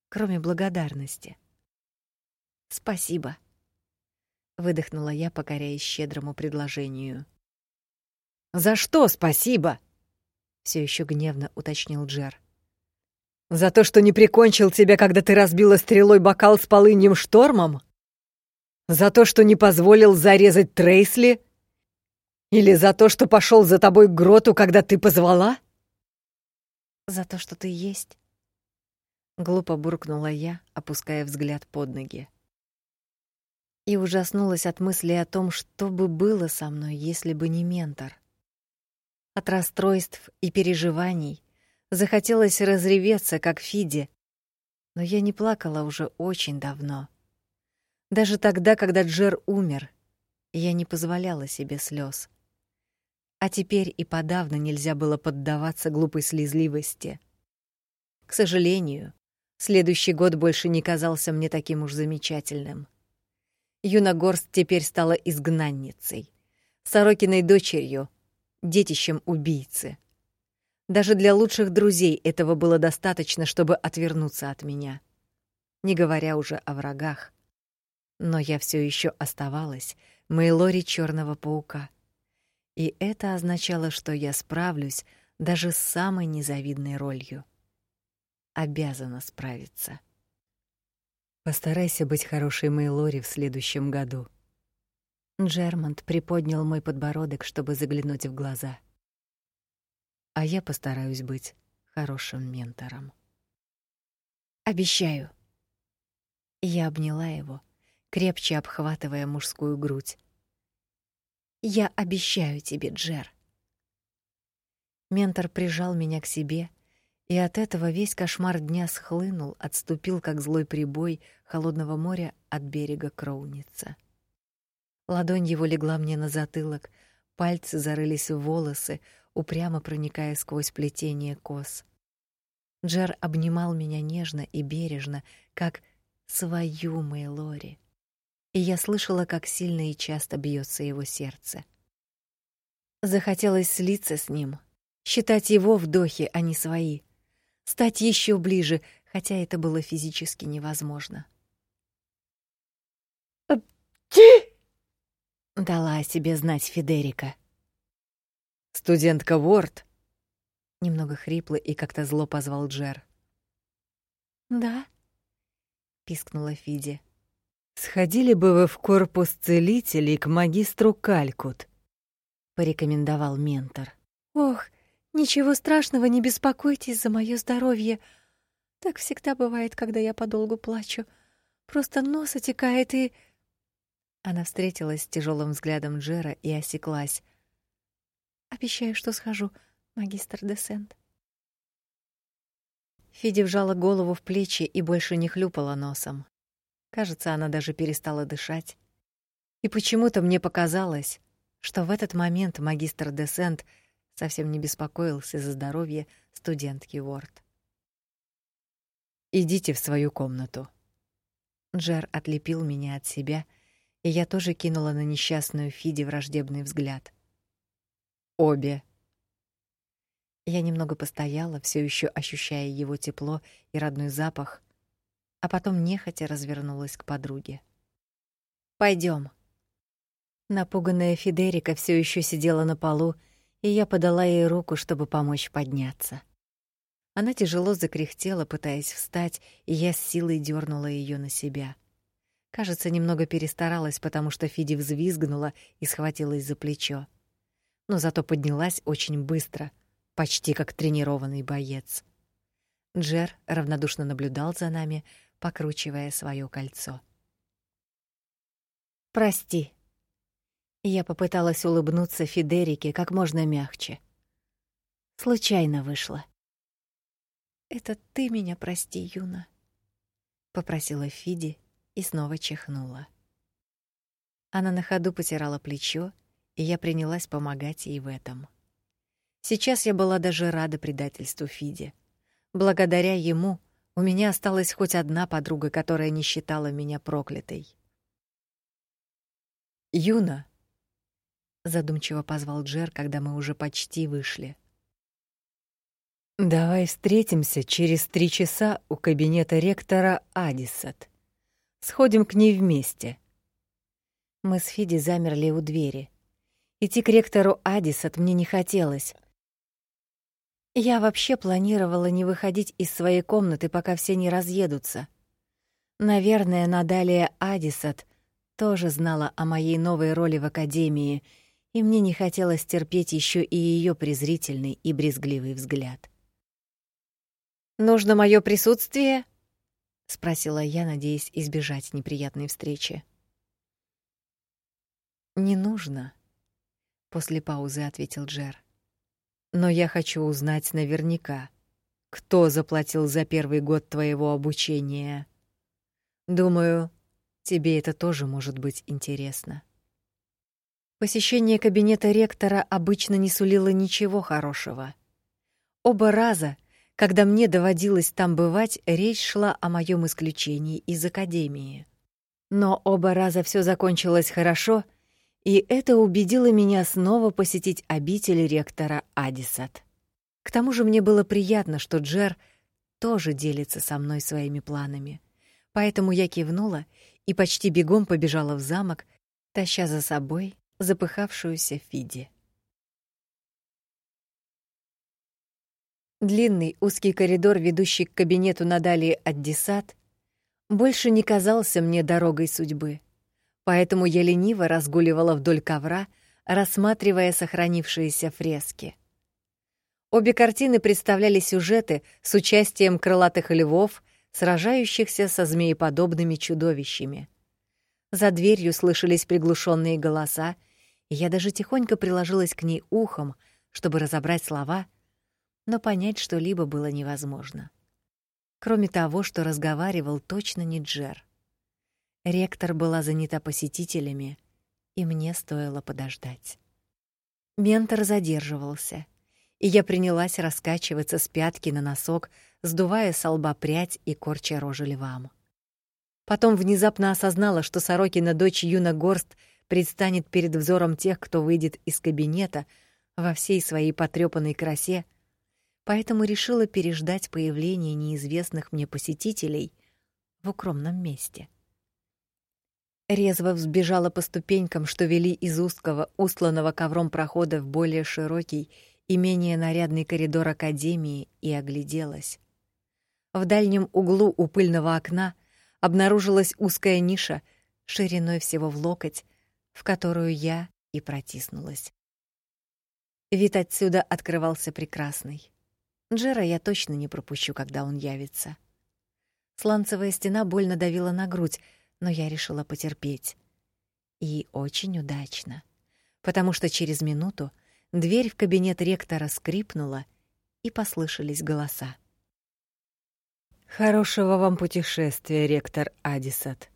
кроме благодарности. Спасибо, выдохнула я, покоряясь щедрому предложению. За что спасибо? Все еще гневно уточнил Джер. За то, что не прикончил тебя, когда ты разбила стрелой бокал с полыньим штормом? За то, что не позволил зарезать Трейсли? Или за то, что пошел за тобой к гроту, когда ты позвала? За то, что ты есть. Глупо буркнула я, опуская взгляд под ноги. И ужаснулась от мысли о том, что бы было со мной, если бы не ментор. От расстройств и переживаний Захотелось разреветься, как Фиди, но я не плакала уже очень давно. Даже тогда, когда Джер умер, я не позволяла себе слез. А теперь и подавно нельзя было поддаваться глупой слезливости. К сожалению, следующий год больше не казался мне таким уж замечательным. Юногорст теперь стала изгнанницей, Сорокиной дочерью, детищем убийцы. Даже для лучших друзей этого было достаточно, чтобы отвернуться от меня. Не говоря уже о врагах. Но я все еще оставалась Мейлори Черного паука. И это означало, что я справлюсь даже с самой незавидной ролью. Обязана справиться. Постарайся быть хорошей Мейлори в следующем году. Джермонт приподнял мой подбородок, чтобы заглянуть в глаза а я постараюсь быть хорошим ментором. Обещаю. Я обняла его, крепче обхватывая мужскую грудь. Я обещаю тебе, Джер. Ментор прижал меня к себе, и от этого весь кошмар дня схлынул, отступил как злой прибой холодного моря от берега Кроуница. Ладонь его легла мне на затылок, пальцы зарылись в волосы, упрямо проникая сквозь плетение кос. Джер обнимал меня нежно и бережно, как свою Мэйлори. И я слышала, как сильно и часто бьется его сердце. Захотелось слиться с ним, считать его вдохи, а не свои, стать еще ближе, хотя это было физически невозможно. «Ти!» — дала о себе знать Федерика. Студентка Ворд. Немного хрипло и как-то зло позвал Джер. Да, пискнула Фиди. Сходили бы вы в корпус целителей к магистру Калькут, порекомендовал ментор. Ох, ничего страшного, не беспокойтесь за мое здоровье. Так всегда бывает, когда я подолгу плачу. Просто нос отекает и Она встретилась с тяжелым взглядом Джера и осеклась. Обещаю, что схожу, магистр Десент. Фиди вжала голову в плечи и больше не хлюпала носом. Кажется, она даже перестала дышать. И почему-то мне показалось, что в этот момент магистр Десент совсем не беспокоился за здоровье студентки Уорд. Идите в свою комнату. Джер отлепил меня от себя, и я тоже кинула на несчастную Фиди враждебный взгляд. Обе. Я немного постояла, все еще ощущая его тепло и родной запах, а потом нехотя развернулась к подруге. Пойдем. Напуганная Федерика все еще сидела на полу, и я подала ей руку, чтобы помочь подняться. Она тяжело закряхтела, пытаясь встать, и я с силой дернула ее на себя. Кажется, немного перестаралась, потому что Фиди взвизгнула и схватилась за плечо. Но зато поднялась очень быстро, почти как тренированный боец. Джер равнодушно наблюдал за нами, покручивая свое кольцо. Прости. Я попыталась улыбнуться Федерике как можно мягче. Случайно вышло. Это ты меня прости, Юна, попросила Фиди и снова чихнула. Она на ходу потирала плечо, и я принялась помогать ей в этом. Сейчас я была даже рада предательству Фиди. Благодаря ему у меня осталась хоть одна подруга, которая не считала меня проклятой. Юна, задумчиво позвал Джер, когда мы уже почти вышли. Давай встретимся через три часа у кабинета ректора Адисат. Сходим к ней вместе. Мы с Фиди замерли у двери. Идти к ректору Адисат мне не хотелось. Я вообще планировала не выходить из своей комнаты, пока все не разъедутся. Наверное, Надалия Адисат тоже знала о моей новой роли в академии, и мне не хотелось терпеть еще и ее презрительный и брезгливый взгляд. Нужно мое присутствие? Спросила я, надеясь избежать неприятной встречи. Не нужно, после паузы ответил Джер. Но я хочу узнать наверняка, кто заплатил за первый год твоего обучения. Думаю, тебе это тоже может быть интересно. Посещение кабинета ректора обычно не сулило ничего хорошего. Оба раза когда мне доводилось там бывать, речь шла о моем исключении из академии. Но оба раза все закончилось хорошо, и это убедило меня снова посетить обитель ректора Адисат. К тому же мне было приятно, что Джер тоже делится со мной своими планами. Поэтому я кивнула и почти бегом побежала в замок, таща за собой запыхавшуюся Фиди. Длинный узкий коридор, ведущий к кабинету Надали Аддисат, больше не казался мне дорогой судьбы. Поэтому я лениво разгуливала вдоль ковра, рассматривая сохранившиеся фрески. Обе картины представляли сюжеты с участием крылатых львов, сражающихся со змееподобными чудовищами. За дверью слышались приглушенные голоса, и я даже тихонько приложилась к ней ухом, чтобы разобрать слова — но понять что-либо было невозможно. Кроме того, что разговаривал точно не Джер. Ректор была занята посетителями, и мне стоило подождать. Ментор задерживался, и я принялась раскачиваться с пятки на носок, сдувая с лба прядь и корча рожи львам. Потом внезапно осознала, что Сорокина дочь Юна Горст предстанет перед взором тех, кто выйдет из кабинета во всей своей потрёпанной красе — поэтому решила переждать появление неизвестных мне посетителей в укромном месте. резво взбежала по ступенькам, что вели из узкого, устланного ковром прохода в более широкий и менее нарядный коридор академии и огляделась. В дальнем углу у пыльного окна обнаружилась узкая ниша шириной всего в локоть, в которую я и протиснулась. Вид отсюда открывался прекрасный. Джера я точно не пропущу, когда он явится. Сланцевая стена больно давила на грудь, но я решила потерпеть. И очень удачно, потому что через минуту дверь в кабинет ректора скрипнула, и послышались голоса. Хорошего вам путешествия, ректор Адисат.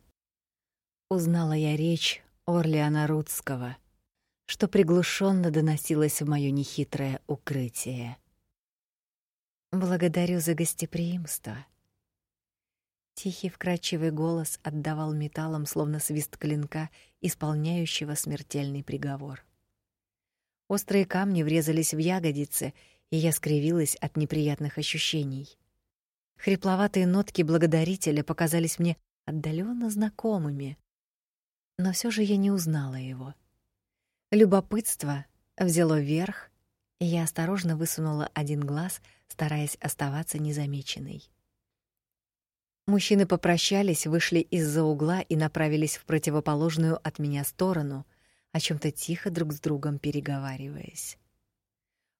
Узнала я речь Орлеана Рудского, что приглушенно доносилось в моё нехитрое укрытие. Благодарю за гостеприимство. Тихий вкрадчивый голос отдавал металлом, словно свист клинка, исполняющего смертельный приговор. Острые камни врезались в ягодицы, и я скривилась от неприятных ощущений. Хрипловатые нотки благодарителя показались мне отдаленно знакомыми, но все же я не узнала его. Любопытство взяло верх, и я осторожно высунула один глаз, стараясь оставаться незамеченной. Мужчины попрощались, вышли из-за угла и направились в противоположную от меня сторону, о чем то тихо друг с другом переговариваясь.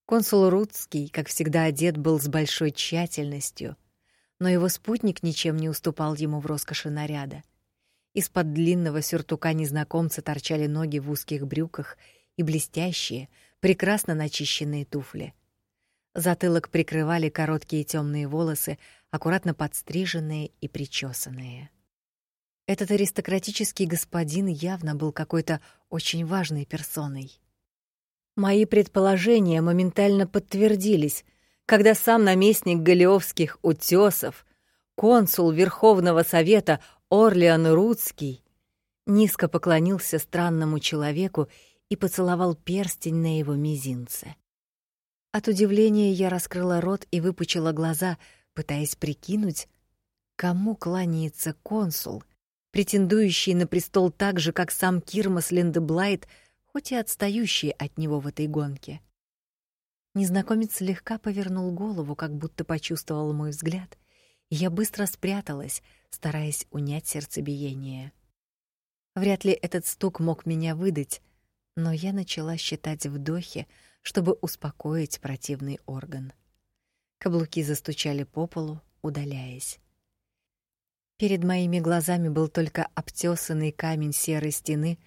Консул Рудский, как всегда, одет был с большой тщательностью, но его спутник ничем не уступал ему в роскоши наряда. Из-под длинного сюртука незнакомца торчали ноги в узких брюках и блестящие, прекрасно начищенные туфли. Затылок прикрывали короткие темные волосы, аккуратно подстриженные и причесанные. Этот аристократический господин явно был какой-то очень важной персоной. Мои предположения моментально подтвердились, когда сам наместник Галиовских утесов, консул Верховного совета Орлеан Рудский, низко поклонился странному человеку и поцеловал перстень на его мизинце. От удивления я раскрыла рот и выпучила глаза, пытаясь прикинуть, кому кланяется консул, претендующий на престол так же, как сам Кирмас Линдеблайт, хоть и отстающий от него в этой гонке. Незнакомец слегка повернул голову, как будто почувствовал мой взгляд, и я быстро спряталась, стараясь унять сердцебиение. Вряд ли этот стук мог меня выдать, но я начала считать вдохи, чтобы успокоить противный орган. Каблуки застучали по полу, удаляясь. Перед моими глазами был только обтесанный камень серой стены,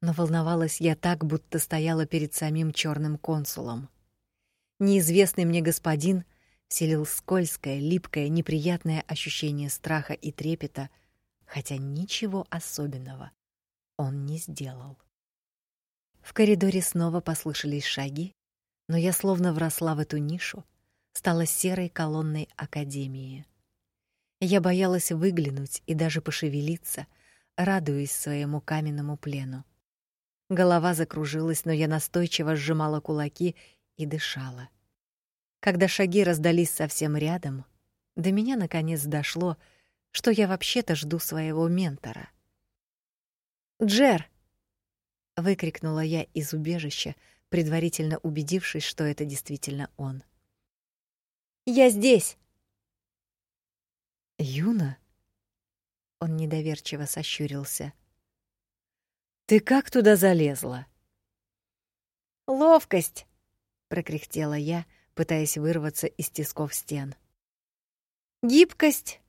но волновалась я так, будто стояла перед самим черным консулом. Неизвестный мне господин вселил скользкое, липкое, неприятное ощущение страха и трепета, хотя ничего особенного он не сделал. В коридоре снова послышались шаги, но я словно вросла в эту нишу, стала серой колонной академии. Я боялась выглянуть и даже пошевелиться, радуясь своему каменному плену. Голова закружилась, но я настойчиво сжимала кулаки и дышала. Когда шаги раздались совсем рядом, до меня наконец дошло, что я вообще-то жду своего ментора. "Джер!" выкрикнула я из убежища, предварительно убедившись, что это действительно он. Я здесь. Юна? Он недоверчиво сощурился. Ты как туда залезла? Ловкость, прокряхтела я, пытаясь вырваться из тисков стен. Гибкость,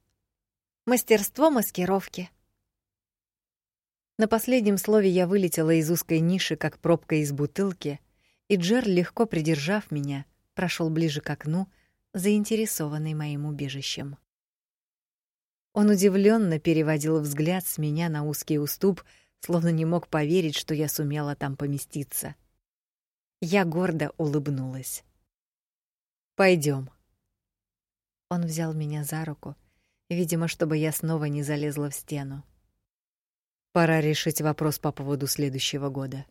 мастерство маскировки. На последнем слове я вылетела из узкой ниши, как пробка из бутылки, и Джер, легко придержав меня, прошел ближе к окну, заинтересованный моим убежищем. Он удивленно переводил взгляд с меня на узкий уступ, словно не мог поверить, что я сумела там поместиться. Я гордо улыбнулась. Пойдем. Он взял меня за руку, видимо, чтобы я снова не залезла в стену. Пора решить вопрос по поводу следующего года.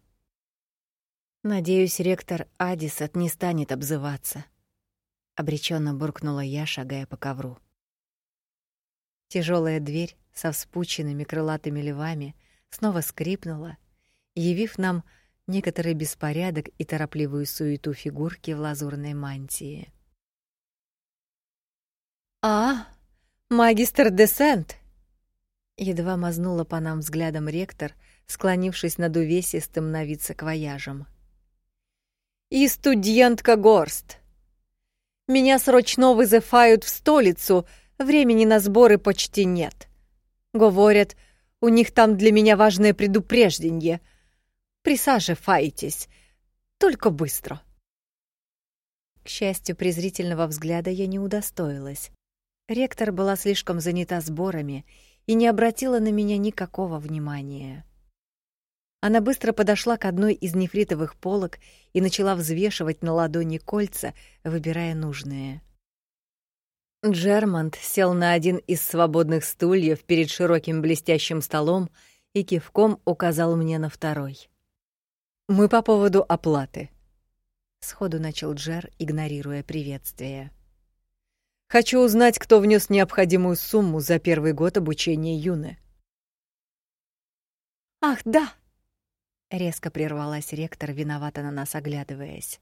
Надеюсь, ректор Адисат не станет обзываться, обреченно буркнула я, шагая по ковру. Тяжелая дверь со вспученными крылатыми левами снова скрипнула, явив нам некоторый беспорядок и торопливую суету фигурки в лазурной мантии. «А, магистр Десент!» Едва мазнула по нам взглядом ректор, склонившись над увесистым на вид саквояжем. «И студентка Горст! Меня срочно вызывают в столицу, времени на сборы почти нет. Говорят, у них там для меня важное предупреждение. Присаживайтесь, только быстро». К счастью, презрительного взгляда я не удостоилась. Ректор была слишком занята сборами и не обратила на меня никакого внимания. Она быстро подошла к одной из нефритовых полок и начала взвешивать на ладони кольца, выбирая нужные. Джермонт сел на один из свободных стульев перед широким блестящим столом и кивком указал мне на второй. «Мы по поводу оплаты», — сходу начал Джер, игнорируя приветствие. Хочу узнать, кто внес необходимую сумму за первый год обучения Юны. Ах, да. Резко прервалась ректор, виновато на нас оглядываясь.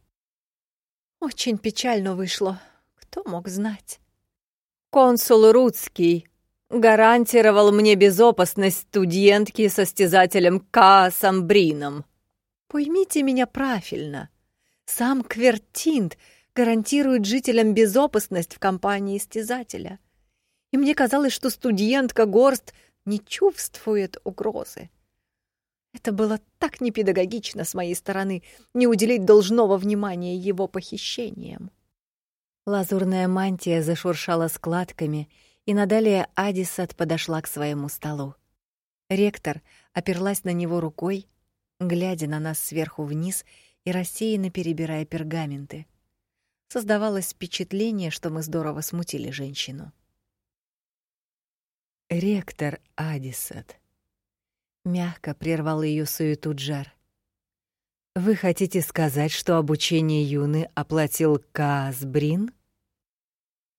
Очень печально вышло. Кто мог знать? Консул Рудский гарантировал мне безопасность студентки состязателем Каасом Брином. Поймите меня правильно. Сам Квертинт — гарантирует жителям безопасность в компании истязателя. И мне казалось, что студентка Горст не чувствует угрозы. Это было так непедагогично с моей стороны не уделить должного внимания его похищениям. Лазурная мантия зашуршала складками, и надалее Адисат подошла к своему столу. Ректор оперлась на него рукой, глядя на нас сверху вниз и рассеянно перебирая пергаменты. Создавалось впечатление, что мы здорово смутили женщину. Ректор Адисат мягко прервал ее суету Джар. Вы хотите сказать, что обучение Юны оплатил Казбрин?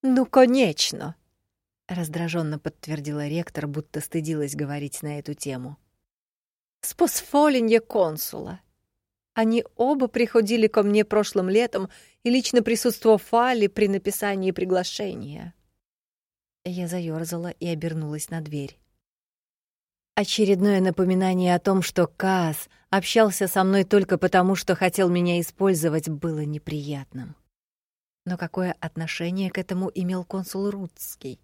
Ну, конечно, раздраженно подтвердила ректор, будто стыдилась говорить на эту тему. С посфоленья консула. Они оба приходили ко мне прошлым летом и лично присутствовали при написании приглашения. Я заёрзала и обернулась на дверь. Очередное напоминание о том, что Каас общался со мной только потому, что хотел меня использовать, было неприятным. Но какое отношение к этому имел консул Рудский?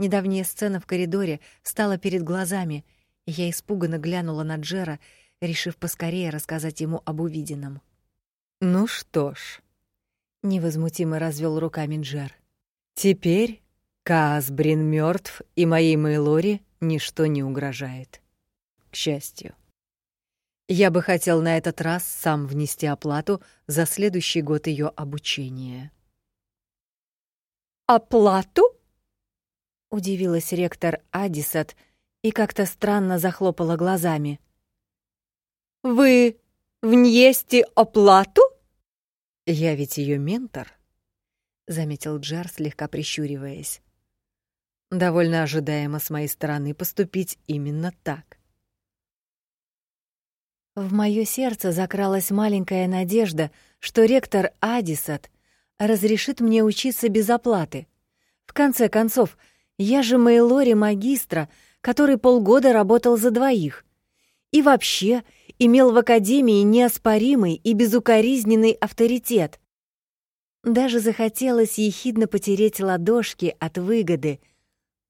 Недавняя сцена в коридоре стала перед глазами, и я испуганно глянула на Джера решив поскорее рассказать ему об увиденном. Ну что ж, невозмутимо развел руками Джер. Теперь Казбрин мертв, и моей Мейлори ничто не угрожает. К счастью. Я бы хотел на этот раз сам внести оплату за следующий год ее обучения. Оплату? удивилась ректор Адисат и как-то странно захлопала глазами. Вы внести оплату? Я ведь ее ментор, заметил Джар, слегка прищуриваясь. Довольно ожидаемо с моей стороны поступить именно так. В моё сердце закралась маленькая надежда, что ректор Адисат разрешит мне учиться без оплаты. В конце концов, я же Мейлори магистра, который полгода работал за двоих. И вообще, имел в Академии неоспоримый и безукоризненный авторитет. Даже захотелось ехидно потереть ладошки от выгоды,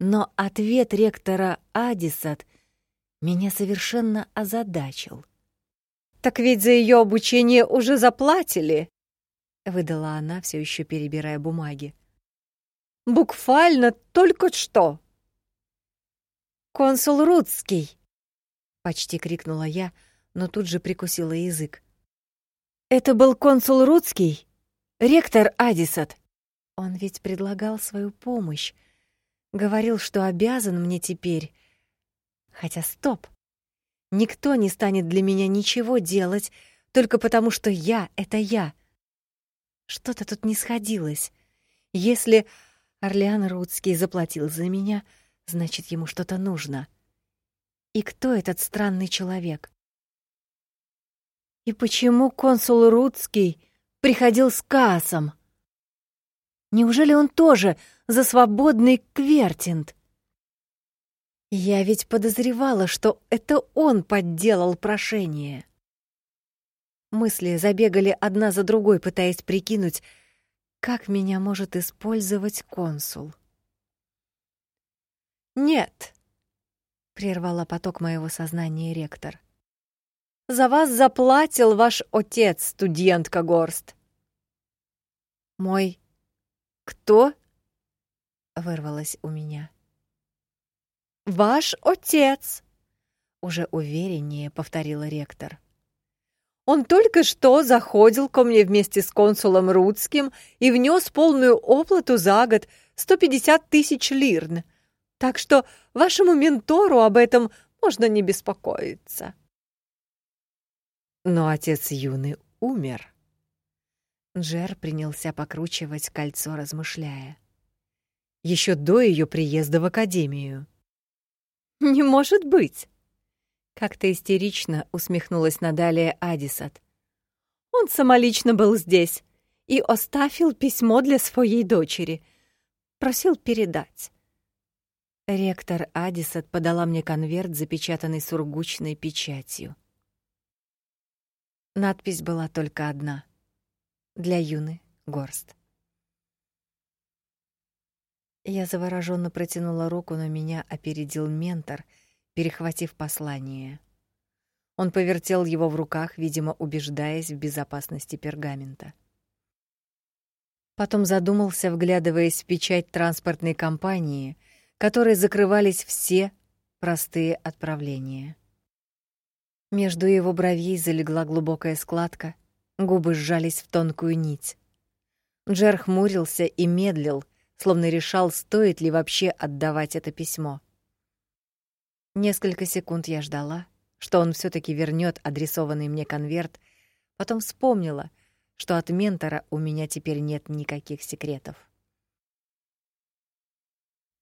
но ответ ректора Адисат меня совершенно озадачил. «Так ведь за ее обучение уже заплатили!» — выдала она, все еще перебирая бумаги. «Буквально только что!» «Консул Рудский!» — почти крикнула я, — но тут же прикусила язык. «Это был консул Рудский? Ректор Адисат?» Он ведь предлагал свою помощь. Говорил, что обязан мне теперь. Хотя стоп. Никто не станет для меня ничего делать, только потому что я — это я. Что-то тут не сходилось. Если Орлеан Рудский заплатил за меня, значит, ему что-то нужно. И кто этот странный человек? И почему консул Рудский приходил с Каасом? Неужели он тоже за свободный Квертинт? Я ведь подозревала, что это он подделал прошение. Мысли забегали одна за другой, пытаясь прикинуть, как меня может использовать консул. «Нет», — прервала поток моего сознания ректор. «За вас заплатил ваш отец, студентка Горст». «Мой кто?» — вырвалось у меня. «Ваш отец», — уже увереннее повторила ректор. Он только что заходил ко мне вместе с консулом Рудским и внес полную оплату за год 150 тысяч лирн. Так что вашему ментору об этом можно не беспокоиться. Но отец Юны умер. Джер принялся покручивать кольцо, размышляя. Еще до ее приезда в академию. Не может быть. Как-то истерично усмехнулась Надалия Адисат. Он самолично был здесь и оставил письмо для своей дочери. Просил передать. Ректор Адисат подала мне конверт, запечатанный сургучной печатью. Надпись была только одна. Для Юны Горст. Я завороженно протянула руку, но меня опередил ментор — перехватив послание. Он повертел его в руках, видимо, убеждаясь в безопасности пергамента. Потом задумался, вглядываясь в печать транспортной компании, которой закрывались все простые отправления. Между его бровей залегла глубокая складка, губы сжались в тонкую нить. Джер хмурился и медлил, словно решал, стоит ли вообще отдавать это письмо. Несколько секунд я ждала, что он все таки вернет адресованный мне конверт, потом вспомнила, что от ментора у меня теперь нет никаких секретов.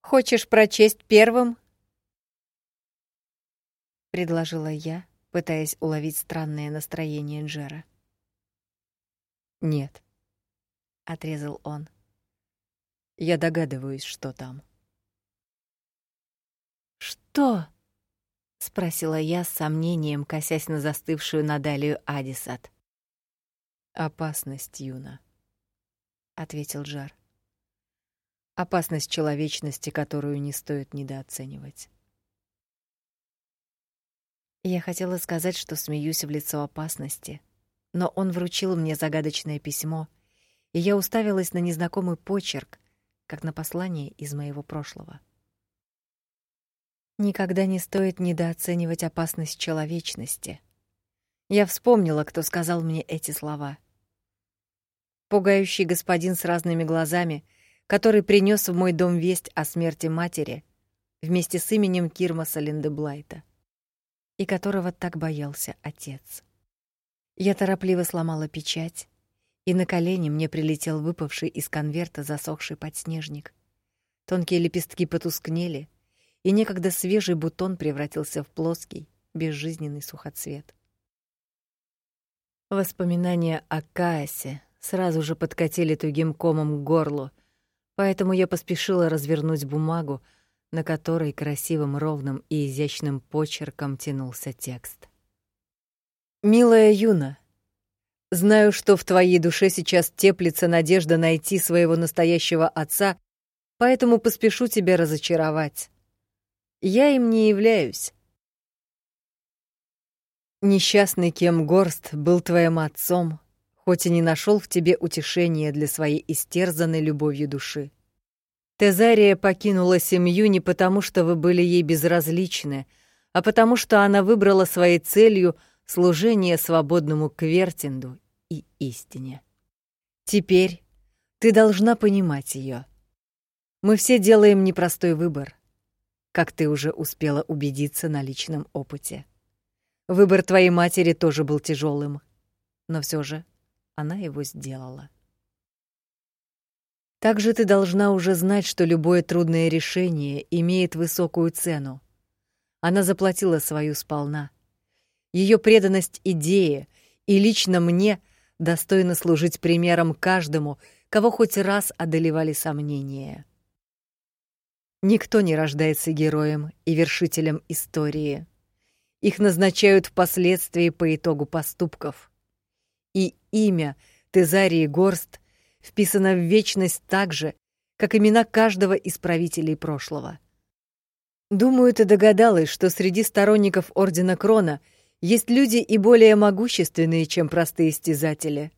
Хочешь прочесть первым? предложила я, пытаясь уловить странное настроение Джера. Нет, отрезал он. Я догадываюсь, что там. Что? — спросила я с сомнением, косясь на застывшую Надалию Адисат. «Опасность, Юна», — ответил Жар. «Опасность человечности, которую не стоит недооценивать». Я хотела сказать, что смеюсь в лицо опасности, но он вручил мне загадочное письмо, и я уставилась на незнакомый почерк, как на послание из моего прошлого. Никогда не стоит недооценивать опасность человечности. Я вспомнила, кто сказал мне эти слова. Пугающий господин с разными глазами, который принес в мой дом весть о смерти матери вместе с именем Кирмаса Линдеблайта, и которого так боялся отец. Я торопливо сломала печать, и на колени мне прилетел выпавший из конверта засохший подснежник. Тонкие лепестки потускнели — и некогда свежий бутон превратился в плоский, безжизненный сухоцвет. Воспоминания о Каасе сразу же подкатили тугим комом к горлу, поэтому я поспешила развернуть бумагу, на которой красивым, ровным и изящным почерком тянулся текст. «Милая Юна, знаю, что в твоей душе сейчас теплится надежда найти своего настоящего отца, поэтому поспешу тебя разочаровать. Я им не являюсь. Несчастный Кем Горст был твоим отцом, хоть и не нашел в тебе утешения для своей истерзанной любовью души. Тезария покинула семью не потому, что вы были ей безразличны, а потому что она выбрала своей целью служение свободному Квертинду и истине. Теперь ты должна понимать ее. Мы все делаем непростой выбор как ты уже успела убедиться на личном опыте. Выбор твоей матери тоже был тяжелым, но все же она его сделала. Также ты должна уже знать, что любое трудное решение имеет высокую цену. Она заплатила свою сполна. Ее преданность идее и лично мне достойна служить примером каждому, кого хоть раз одолевали сомнения. Никто не рождается героем и вершителем истории. Их назначают впоследствии по итогу поступков. И имя Тезарии Горст вписано в вечность так же, как имена каждого из правителей прошлого. Думаю, ты догадалась, что среди сторонников Ордена Крона есть люди и более могущественные, чем простые истязатели.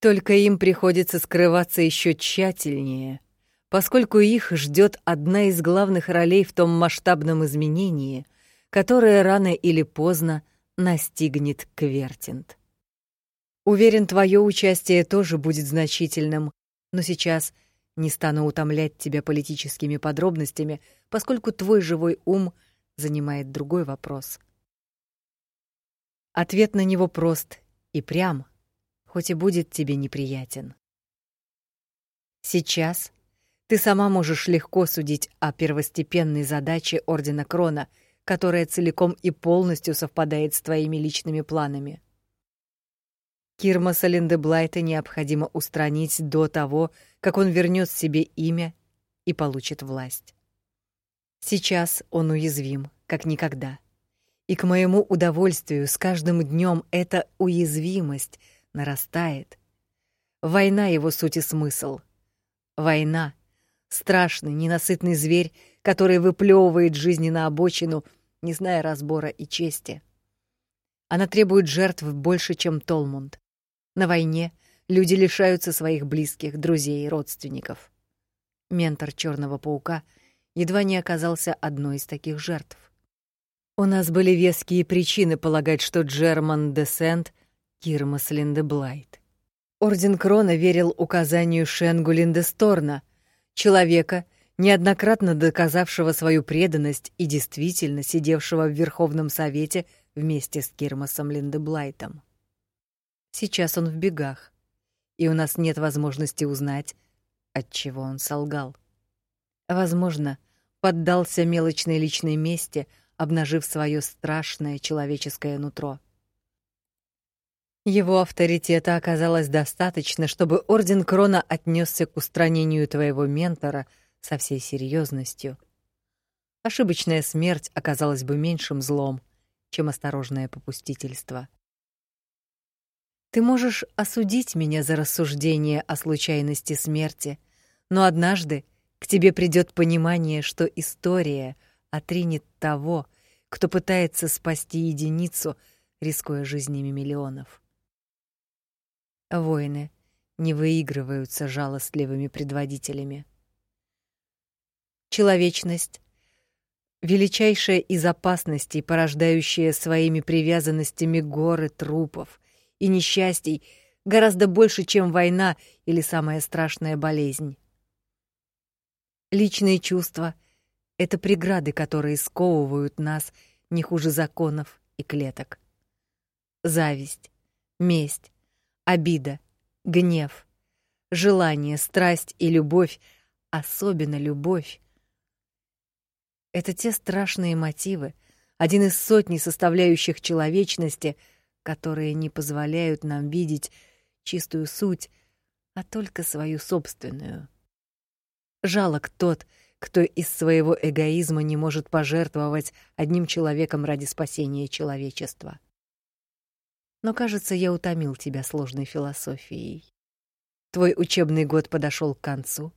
Только им приходится скрываться еще тщательнее — поскольку их ждет одна из главных ролей в том масштабном изменении, которое рано или поздно настигнет Квертинт. Уверен, твое участие тоже будет значительным, но сейчас не стану утомлять тебя политическими подробностями, поскольку твой живой ум занимает другой вопрос. Ответ на него прост и прям, хоть и будет тебе неприятен. Сейчас ты сама можешь легко судить о первостепенной задаче Ордена Крона, которая целиком и полностью совпадает с твоими личными планами. Кирмаса Линдеблайта необходимо устранить до того, как он вернет себе имя и получит власть. Сейчас он уязвим, как никогда. И к моему удовольствию с каждым днем эта уязвимость нарастает. Война его суть и смысл. Война Страшный, ненасытный зверь, который выплевывает жизни на обочину, не зная разбора и чести. Она требует жертв больше, чем Толмунд. На войне люди лишаются своих близких, друзей и родственников. Ментор Черного паука едва не оказался одной из таких жертв. У нас были веские причины полагать, что Джерман Десент — Кирмас Линдеблайт. Орден Крона верил указанию Шенгу Линдесторна — человека, неоднократно доказавшего свою преданность и действительно сидевшего в Верховном Совете вместе с Кирмасом Линдеблайтом. Сейчас он в бегах, и у нас нет возможности узнать, от чего он солгал. Возможно, поддался мелочной личной мести, обнажив свое страшное человеческое нутро. Его авторитета оказалось достаточно, чтобы орден Крона отнесся к устранению твоего ментора со всей серьезностью. Ошибочная смерть оказалась бы меньшим злом, чем осторожное попустительство. Ты можешь осудить меня за рассуждение о случайности смерти, но однажды к тебе придет понимание, что история отринет того, кто пытается спасти единицу, рискуя жизнями миллионов. Войны не выигрываются жалостливыми предводителями. Человечность величайшая из опасностей, порождающая своими привязанностями горы трупов и несчастий, гораздо больше, чем война или самая страшная болезнь. Личные чувства это преграды, которые сковывают нас не хуже законов и клеток. Зависть, месть, обида, гнев, желание, страсть и любовь, особенно любовь. Это те страшные мотивы, один из сотни составляющих человечности, которые не позволяют нам видеть чистую суть, а только свою собственную. Жалок тот, кто из своего эгоизма не может пожертвовать одним человеком ради спасения человечества. Но, кажется, я утомил тебя сложной философией. Твой учебный год подошел к концу,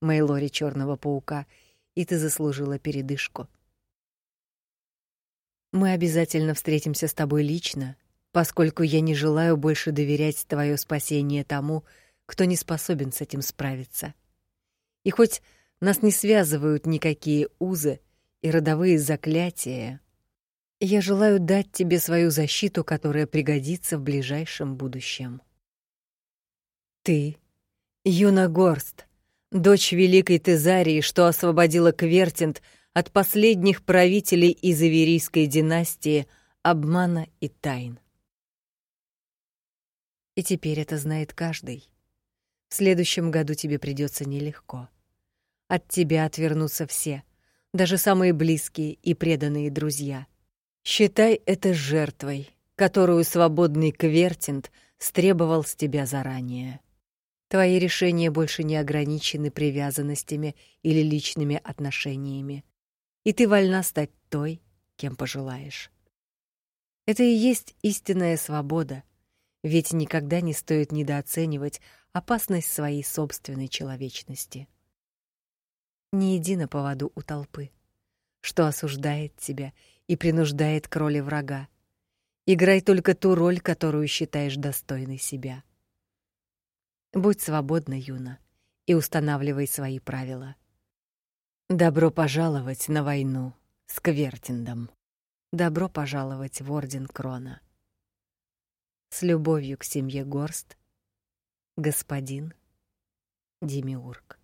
Мейлори Черного паука, и ты заслужила передышку. Мы обязательно встретимся с тобой лично, поскольку я не желаю больше доверять твое спасение тому, кто не способен с этим справиться. И хоть нас не связывают никакие узы и родовые заклятия, я желаю дать тебе свою защиту, которая пригодится в ближайшем будущем. Ты, Юна Горст, дочь великой Тезарии, что освободила Квертинт от последних правителей из Иверийской династии обмана и тайн. И теперь это знает каждый. В следующем году тебе придется нелегко. От тебя отвернутся все, даже самые близкие и преданные друзья. Считай это жертвой, которую свободный Квертинт стребовал с тебя заранее. Твои решения больше не ограничены привязанностями или личными отношениями, и ты вольна стать той, кем пожелаешь. Это и есть истинная свобода, ведь никогда не стоит недооценивать опасность своей собственной человечности. Не иди на поводу у толпы, что осуждает тебя и принуждает к роли врага. Играй только ту роль, которую считаешь достойной себя. Будь свободна, Юна, и устанавливай свои правила. Добро пожаловать на войну с Квертиндом. Добро пожаловать в орден Крона. С любовью к семье Горст, господин Демиург.